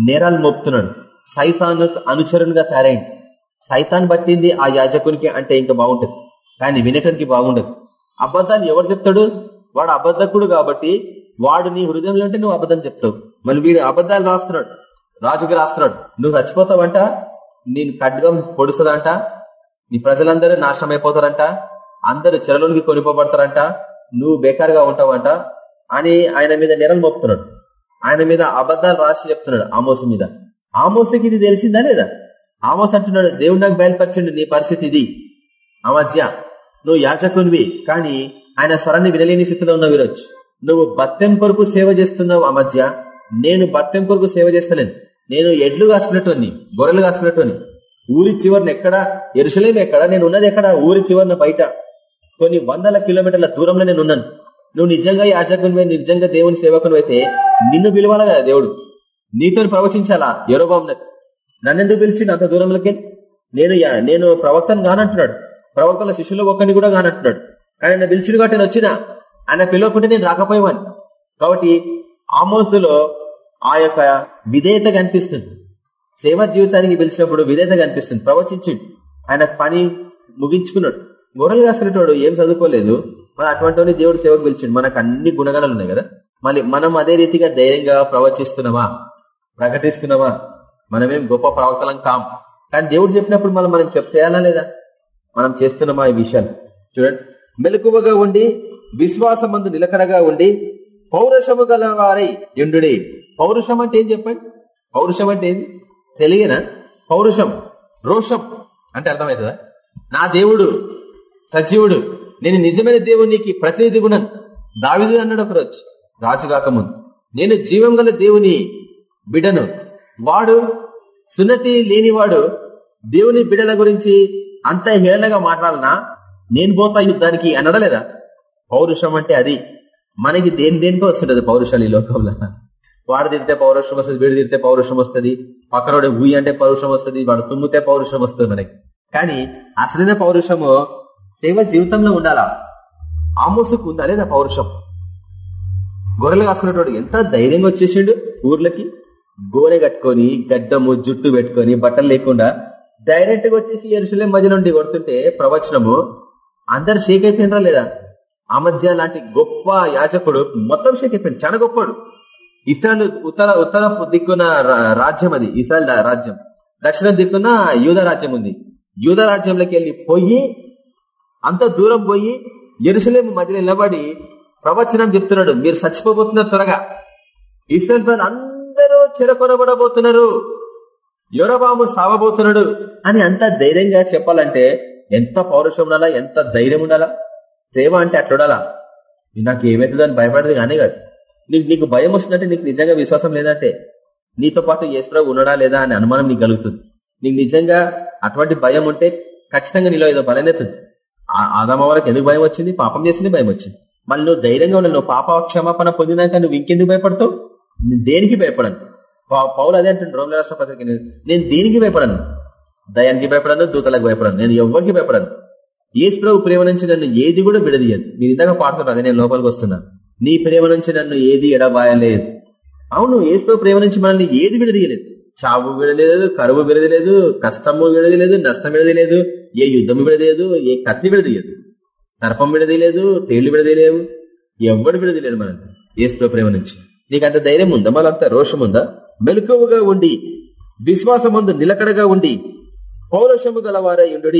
నేరాలు మోపుతున్నాడు. సైతాను అనుచరునిగా తయారైంది సైతాన్ పట్టింది ఆ యాజకునికి అంటే ఇంకా బాగుంటుంది. కానీ వినకరికి బాగుండదు. అబద్ధాన్ని ఎవరు చెప్తాడు? వాడు అబద్ధకుడు కాబట్టి వాడు నీ హృదయంలో అంటే నువ్వు అబద్ధం చెప్తావు. మళ్ళీ వీడు అబద్ధాలు రాస్తున్నాడు. రాజుకి రాస్తున్నాడు. నువ్వు చచ్చిపోతావంట? నేను ఖడ్గం పొడుస్తుందంట? నీ ప్రజలందరూ నాశనం అయిపోతారంట అందరూ చెరలోనికి కొనిపోబడతారంట? నువ్వు బేకారుగా ఉంటావంట? అని ఆయన మీద నెరలు మోపుతున్నాడు. ఆయన మీద అబద్ధాలు రాసి చెప్తున్నాడు ఆమోసు మీద. ఆమోసకి ఇది తెలిసిందా లేదా? ఆమోస్ అంటున్నాడు దేవుడు నాకు బయలుపరచండి నీ పరిస్థితి ఇది. అమధ్య నువ్వు యాచకునివి కానీ ఆయన స్వరాన్ని వినలేని స్థితిలో ఉన్నావు ఈరోజు. నువ్వు బత్తెం కొరకు సేవ చేస్తున్నావు అమధ్య నేను బత్తెం కొరకు సేవ చేస్తలేను. నేను ఎడ్లు కాసుకునేటోని గొర్రెలు కాసుకునేటోని ఊరి చివరిని ఎక్కడ? ఎరుసలేం ఎక్కడ? నేను ఉన్నది ఎక్కడ? ఊరి చివరిన బయట. కొన్ని వందల కిలోమీటర్ల దూరంలో నేను ఉన్నాను. నువ్వు నిజంగా యాజకుని నిజంగా దేవుని సేవకుని అయితే నిన్ను పిలవాలా కదా దేవుడు? నీతో ప్రవచించాలా? ఎరోబాబు నన్నెందుకు పిలిచి అంత దూరంలోకి నేను నేను ప్రవక్తను కానంటున్నాడు. ప్రవక్తల శిష్యులు ఒక్కరిని కూడా కానంటున్నాడు. కానీ ఆయన పిలిచిడు కాబట్టి నేను వచ్చిన. ఆయన పిలవకుంటే నేను రాకపోయేవాడిని. కాబట్టి ఆమోసులో ఆ యొక్క విధేయత కనిపిస్తుంది. సేవ జీవితానికి పిలిచినప్పుడు విధేయత కనిపిస్తుంది. ప్రవచించిండు. ఆయన పని ముగించుకున్నాడు. గొర్రెలు కాసుకునేటోడు ఏం చదువుకోలేదు. మరి అటువంటి దేవుడు సేవకు పిలిచిండు. మనకు అన్ని గుణగణాలు ఉన్నాయి కదా. మళ్ళీ మనం అదే రీతిగా ధైర్యంగా ప్రవచిస్తున్నామా? ప్రకటిస్తున్నామా? మనమేం గొప్ప ప్రవక్తలం కాం. కానీ దేవుడు చెప్పినప్పుడు మనం మనం చేయాలా లేదా? మనం చేస్తున్నామా ఈ విషయాలు చూడండి. మెలకువగా ఉండి విశ్వాసమందు నిలకడగా ఉండి పౌరుషము గల వారై ఎండుడి పౌరుషం అంటే ఏం చెప్పండి? పౌరుషం అంటే ఏంది? తెలియనా? పౌరుషం రోషం అంటే అర్థమవుతుందా? నా దేవుడు సజీవుడు నేను నిజమైన దేవునికి ప్రతినిధి గుణం దావిదు అన్నాడు ఒకరోజు రాజు కాకముందు నేను జీవం గల దేవుని బిడను. వాడు సున్నతి లేనివాడు దేవుని బిడల గురించి అంత హేళనగా మాట్లాడనా? నేను పోతా యుద్ధానికి అనడలేదా? పౌరుషం అంటే అది. మనకి దేని దేనికో వస్తుంటది పౌరుషాలు ఈ లోకంలో. వాడు తిరితే పౌరుషం వస్తుంది వీడు తిరితే పౌరుషం వస్తుంది పక్కనోడు ఊయి అంటే పౌరుషం వస్తుంది వాడు తుమ్మితే పౌరుషం వస్తుంది మనకి. కానీ అసలైన పౌరుషము సేవ జీవితంలో ఉండాలా? ఆమోసుకు ఉందా లేదా పౌరుషం? గొర్రెలు కాసుకునేటోడు ఎంత ధైర్యంగా వచ్చేసిండు ఊర్లకి? గోనె కట్టుకొని గడ్డము జుట్టు పెట్టుకొని బట్టలు లేకుండా డైరెక్ట్గా వచ్చేసి ఎరుసలే మధ్య నుండి కొడుతుంటే ప్రవచనము అందరు షేక్ అయిపోయినరా లేదా? అమధ్య లాంటి గొప్ప యాజకుడు మొత్తం షేక్ అయిపోయింది చాలా గొప్పడు ఇస్రాయల్ ఉత్తర ఉత్తర దిక్కున రాజ్యం అది ఇస్రాయల్ రాజ్యం. దక్షిణ దిక్కున యూద రాజ్యం ఉంది. యూద రాజ్యంలోకి వెళ్ళి పోయి అంత దూరం పోయి ఎరుసలేము మధ్య నిలబడి ప్రవచనం చెప్తున్నాడు. మీరు చచ్చిపోబోతున్నారు త్వరగా. ఇస్రాయల్ ప్రజలు చెరకొనబడబోతున్నారు. యోరబాము సావబోతున్నాడు అని అంత ధైర్యంగా చెప్పాలంటే ఎంత పౌరుషం ఉండాలా ఎంత ధైర్యం ఉండాలా సేవ అంటే అట్లుండాలా? నాకు ఏమవుతుందని భయపడదు కానీ కాదు. నీకు నీకు భయం వస్తుందంటే నీకు నిజంగా విశ్వాసం లేదంటే నీతో పాటు యేసుప్రభు ఉన్నాడా లేదా అనే అనుమానం నీకు కలుగుతుంది. నీకు నిజంగా అటువంటి భయం ఉంటే ఖచ్చితంగా నీలో ఏదో బలనేతుంది ఆదామ వాళ్ళకి ఎందుకు భయం వచ్చింది? పాపం చేసింది భయం వచ్చింది. మళ్ళీ నువ్వు ధైర్యంగా ఉన్నావు నువ్వు పాప క్షమాపణ పొందినాక నువ్వు ఇంకెందుకు భయపడతావు? దేనికి భయపడను? పౌలు అదే అంటుంది రోమిల రాష్ట్ర పత్రిక నేను దీనికి భయపడను. దయానికి భయపడను దూతలకు భయపడను నేను ఎవరికి భయపడను. ఏసుప్రభు ప్రేమ నుంచి నన్ను ఏది కూడా విడదీయదు. మీరు ఇందాక పాడుతున్నారు అదే నేను లోపలికి వస్తున్నాను నీ ప్రేమ నుంచి నన్ను ఏది ఎడబాయలేదు. అవును ఏసుప్రభు ప్రేమ నుంచి మనల్ని ఏది విడదీయలేదు. చావు విడలేదు కరువు విడదలేదు కష్టము విడదలేదు నష్టం విడదలేదు ఏ యుద్ధము విడదీయదు ఏ కత్తి విడదీయదు సర్పం విడదీయలేదు తేళ్ళు విడదీయలేవు. ఎవడు విడదీయలేదు మనకు ఏసుప్రభు ప్రేమ నుంచి. నీకు అంత ధైర్యం ఉందా? మళ్ళీ అంత రోషం ఉందా? మెలకువగా ఉండి విశ్వాసమందు నిలకడగా ఉండి పౌరుషము గలవారై ఉండు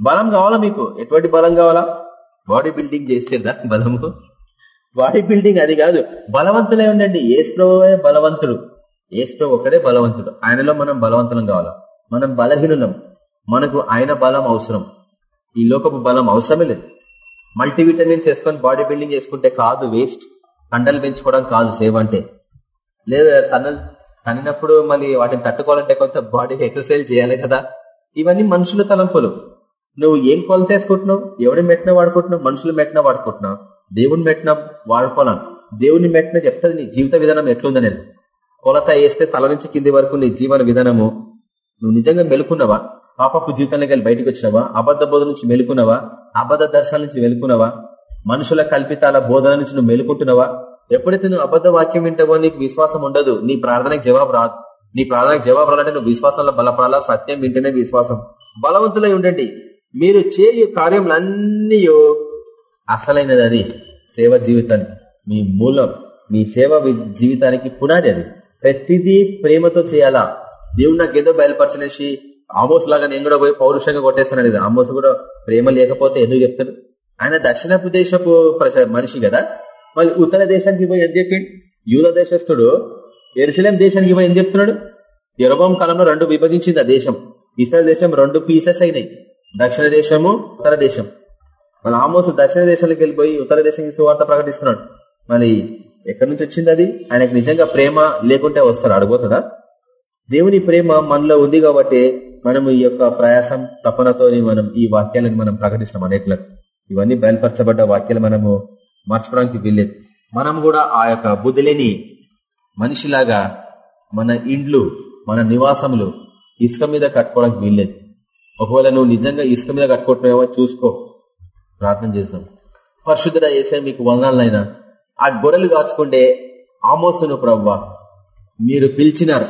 బలం కావాలా మీకు? ఎటువంటి బలం కావాలా? బాడీ బిల్డింగ్ చేసేదా బలము? బాడీ బిల్డింగ్ అది కాదు. బలవంతులై ఉండండి. ఏసుప్రభువే బలవంతుడు. ఏసుప్రభు ఒకడే బలవంతుడు. ఆయనలో మనం బలవంతులం కావాలా? మనం బలహీనులం. మనకు ఆయన బలం అవసరం. ఈ లోకపు బలం అవసరమే లేదు. మల్టీవిటమిన్స్ వేసుకొని బాడీ బిల్డింగ్ చేసుకుంటే కాదు వేస్ట్. కండలు పెంచుకోవడం కాదు సేవ అంటే. లేదా తన తనినప్పుడు మళ్ళీ వాటిని తట్టుకోవాలంటే కొంత బాడీ ఎక్సర్సైజ్ చేయాలి కదా. ఇవన్నీ మనుషుల తలంపులు. నువ్వు ఏం కొలత వేసుకుంటున్నావు? ఎవడిని మెట్టినా వాడుకుంటున్నావు? మనుషులు మెట్టినా వాడుకుంటున్నావు? దేవుని మెట్టినా వాడుకోవాలను దేవుని మెట్టిన చెప్తుంది నీ జీవిత విధానం ఎట్లుందనేది కొలత వేస్తే తల నుంచి కింది వరకు నీ జీవన విధానము. నువ్వు నిజంగా మెలుకున్నావా? పాపపు జీవితాన్ని వెళ్ళి బయటకు వచ్చినావా? అబద్ధ బోధ నుంచి మెలుకున్నావా? అబద్ధ దర్శనాల నుంచి మెలుకున్నావా? మనుషుల కల్పితాల బోధన నుంచి నువ్వు మేలుకుంటున్నావా? ఎప్పుడైతే నువ్వు అబద్ధ వాక్యం వింటావో నీకు విశ్వాసం ఉండదు. నీ ప్రార్థనకు జవాబు రాదు. నీ ప్రార్థనకు జవాబు రాలంటే నువ్వు విశ్వాసంలో బలపడాలా? సత్యం వింటేనే విశ్వాసం. బలవంతులై ఉండండి. మీరు చేయు కార్యములన్నీ అసలైనది అది సేవ జీవితానికి మీ మూలం మీ సేవ జీవితానికి పునాది అది. ప్రతిదీ ప్రేమతో చేయాలా? దేవుడు నాకు ఏదో బయలుపరచనేసి ఆమోస్ లాగా నేను కూడా పోయి పౌరుషంగా కొట్టేస్తాను అనేది ఆమోస్ కూడా ప్రేమ లేకపోతే ఎందుకు చెప్తాడు? ఆయన దక్షిణపు దేశపు మనిషి కదా? మళ్ళీ ఉత్తర దేశానికి పోయి ఏం చెప్పిండు? యూద దేశస్థుడు ఎరుసలేం దేశానికి పోయి ఏం చెప్తున్నాడు? ఎరబం కాలంలో రెండు విభజించింది ఆ దేశం. ఇస్రాయల్ దేశం రెండు పీసెస్ అయినాయి. దక్షిణ దేశము ఉత్తర దేశం. మళ్ళీ ఆమోసు దక్షిణ దేశాలకు వెళ్ళిపోయి ఉత్తర దేశం సువార్త ప్రకటిస్తున్నాడు. మళ్ళీ ఎక్కడి నుంచి వచ్చింది అది? ఆయనకు నిజంగా ప్రేమ లేకుంటే వస్తాడు అడిగిపోతుందా దేవుని ప్రేమ మనలో ఉంది కాబట్టి మనం ఈ యొక్క ప్రయాసం తపనతోని మనం ఈ వాక్యాలను మనం ప్రకటిస్తాం అనేకలకు. ఇవన్నీ బయలుపరచబడ్డ వాక్యాలు మనము మార్చుకోవడానికి వీల్లేదు. మనం కూడా ఆ యొక్క బుద్ధిలేని మనిషిలాగా మన ఇండ్లు మన నివాసములు ఇసుక మీద కట్టుకోవడానికి వీల్లేదు. ఒకవేళ నువ్వు నిజంగా ఇసుక మీద కట్టుకుంటున్నావో చూసుకో. ప్రార్థన చేద్దాం. పరిశుద్ధ చేసే మీకు వందనాలైనా ఆ గొర్రెలు కాచుకుంటే ఆమోసును ప్రవ్వ. మీరు పిలిచినారు.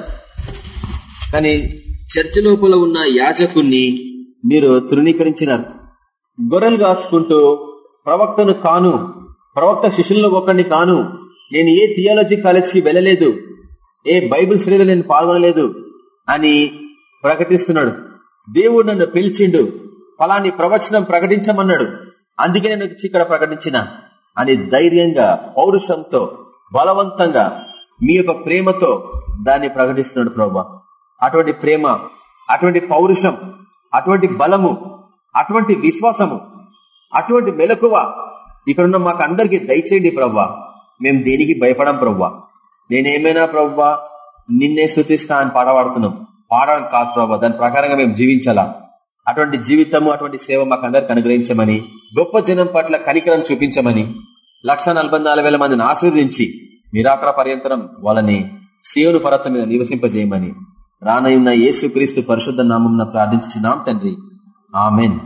కానీ చర్చ లోపల ఉన్న యాజకుణ్ణి మీరు తృణీకరించినారు. గొర్రెలు కాచుకుంటూ ప్రవక్తను కాను ప్రవక్త శిష్యుల్లో ఒకరిని కాను నేను ఏ థియాలజీ కాలేజ్కి వెళ్ళలేదు ఏ బైబిల్ స్టడీలో నేను పాల్గొనలేదు అని ప్రకటిస్తున్నాడు. దేవుడు నన్ను పిలిచిండు ఫలాని ప్రవచనం ప్రకటించమన్నాడు అందుకే నేను ఇక్కడ ప్రకటించిన అని ధైర్యంగా పౌరుషంతో బలవంతంగా మీ యొక్క ప్రేమతో దాన్ని ప్రకటిస్తున్నాడు ప్రభా. అటువంటి ప్రేమ అటువంటి పౌరుషం అటువంటి బలము అటువంటి విశ్వాసము అటువంటి మెలకువ ఇక్కడున్న మాకు అందరికి దయచేయండి ప్రవ్వా. మేము దేనికి భయపడం ప్రవ్వా. నేనేమైనా ప్రవ్వా నిన్నే స్థుతిస్తా అని పాడవాడుతున్నాం. పాడడం కాదు ప్రవ్వా దాని ప్రకారంగా మేము జీవించాలా? అటువంటి జీవితము అటువంటి సేవ మాకు అందరికి అనుగ్రహించమని గొప్ప జనం పట్ల కనికరం చూపించమని లక్ష మందిని ఆశీర్వదించి నిరాకర పర్యంతరం వాళ్ళని సేవను పర్వతం మీద నివసింపజేయమని రానయున్న యేసు క్రీస్తు పరిశుద్ధ నామం ప్రార్థించినాం తండ్రి. ఆమెన్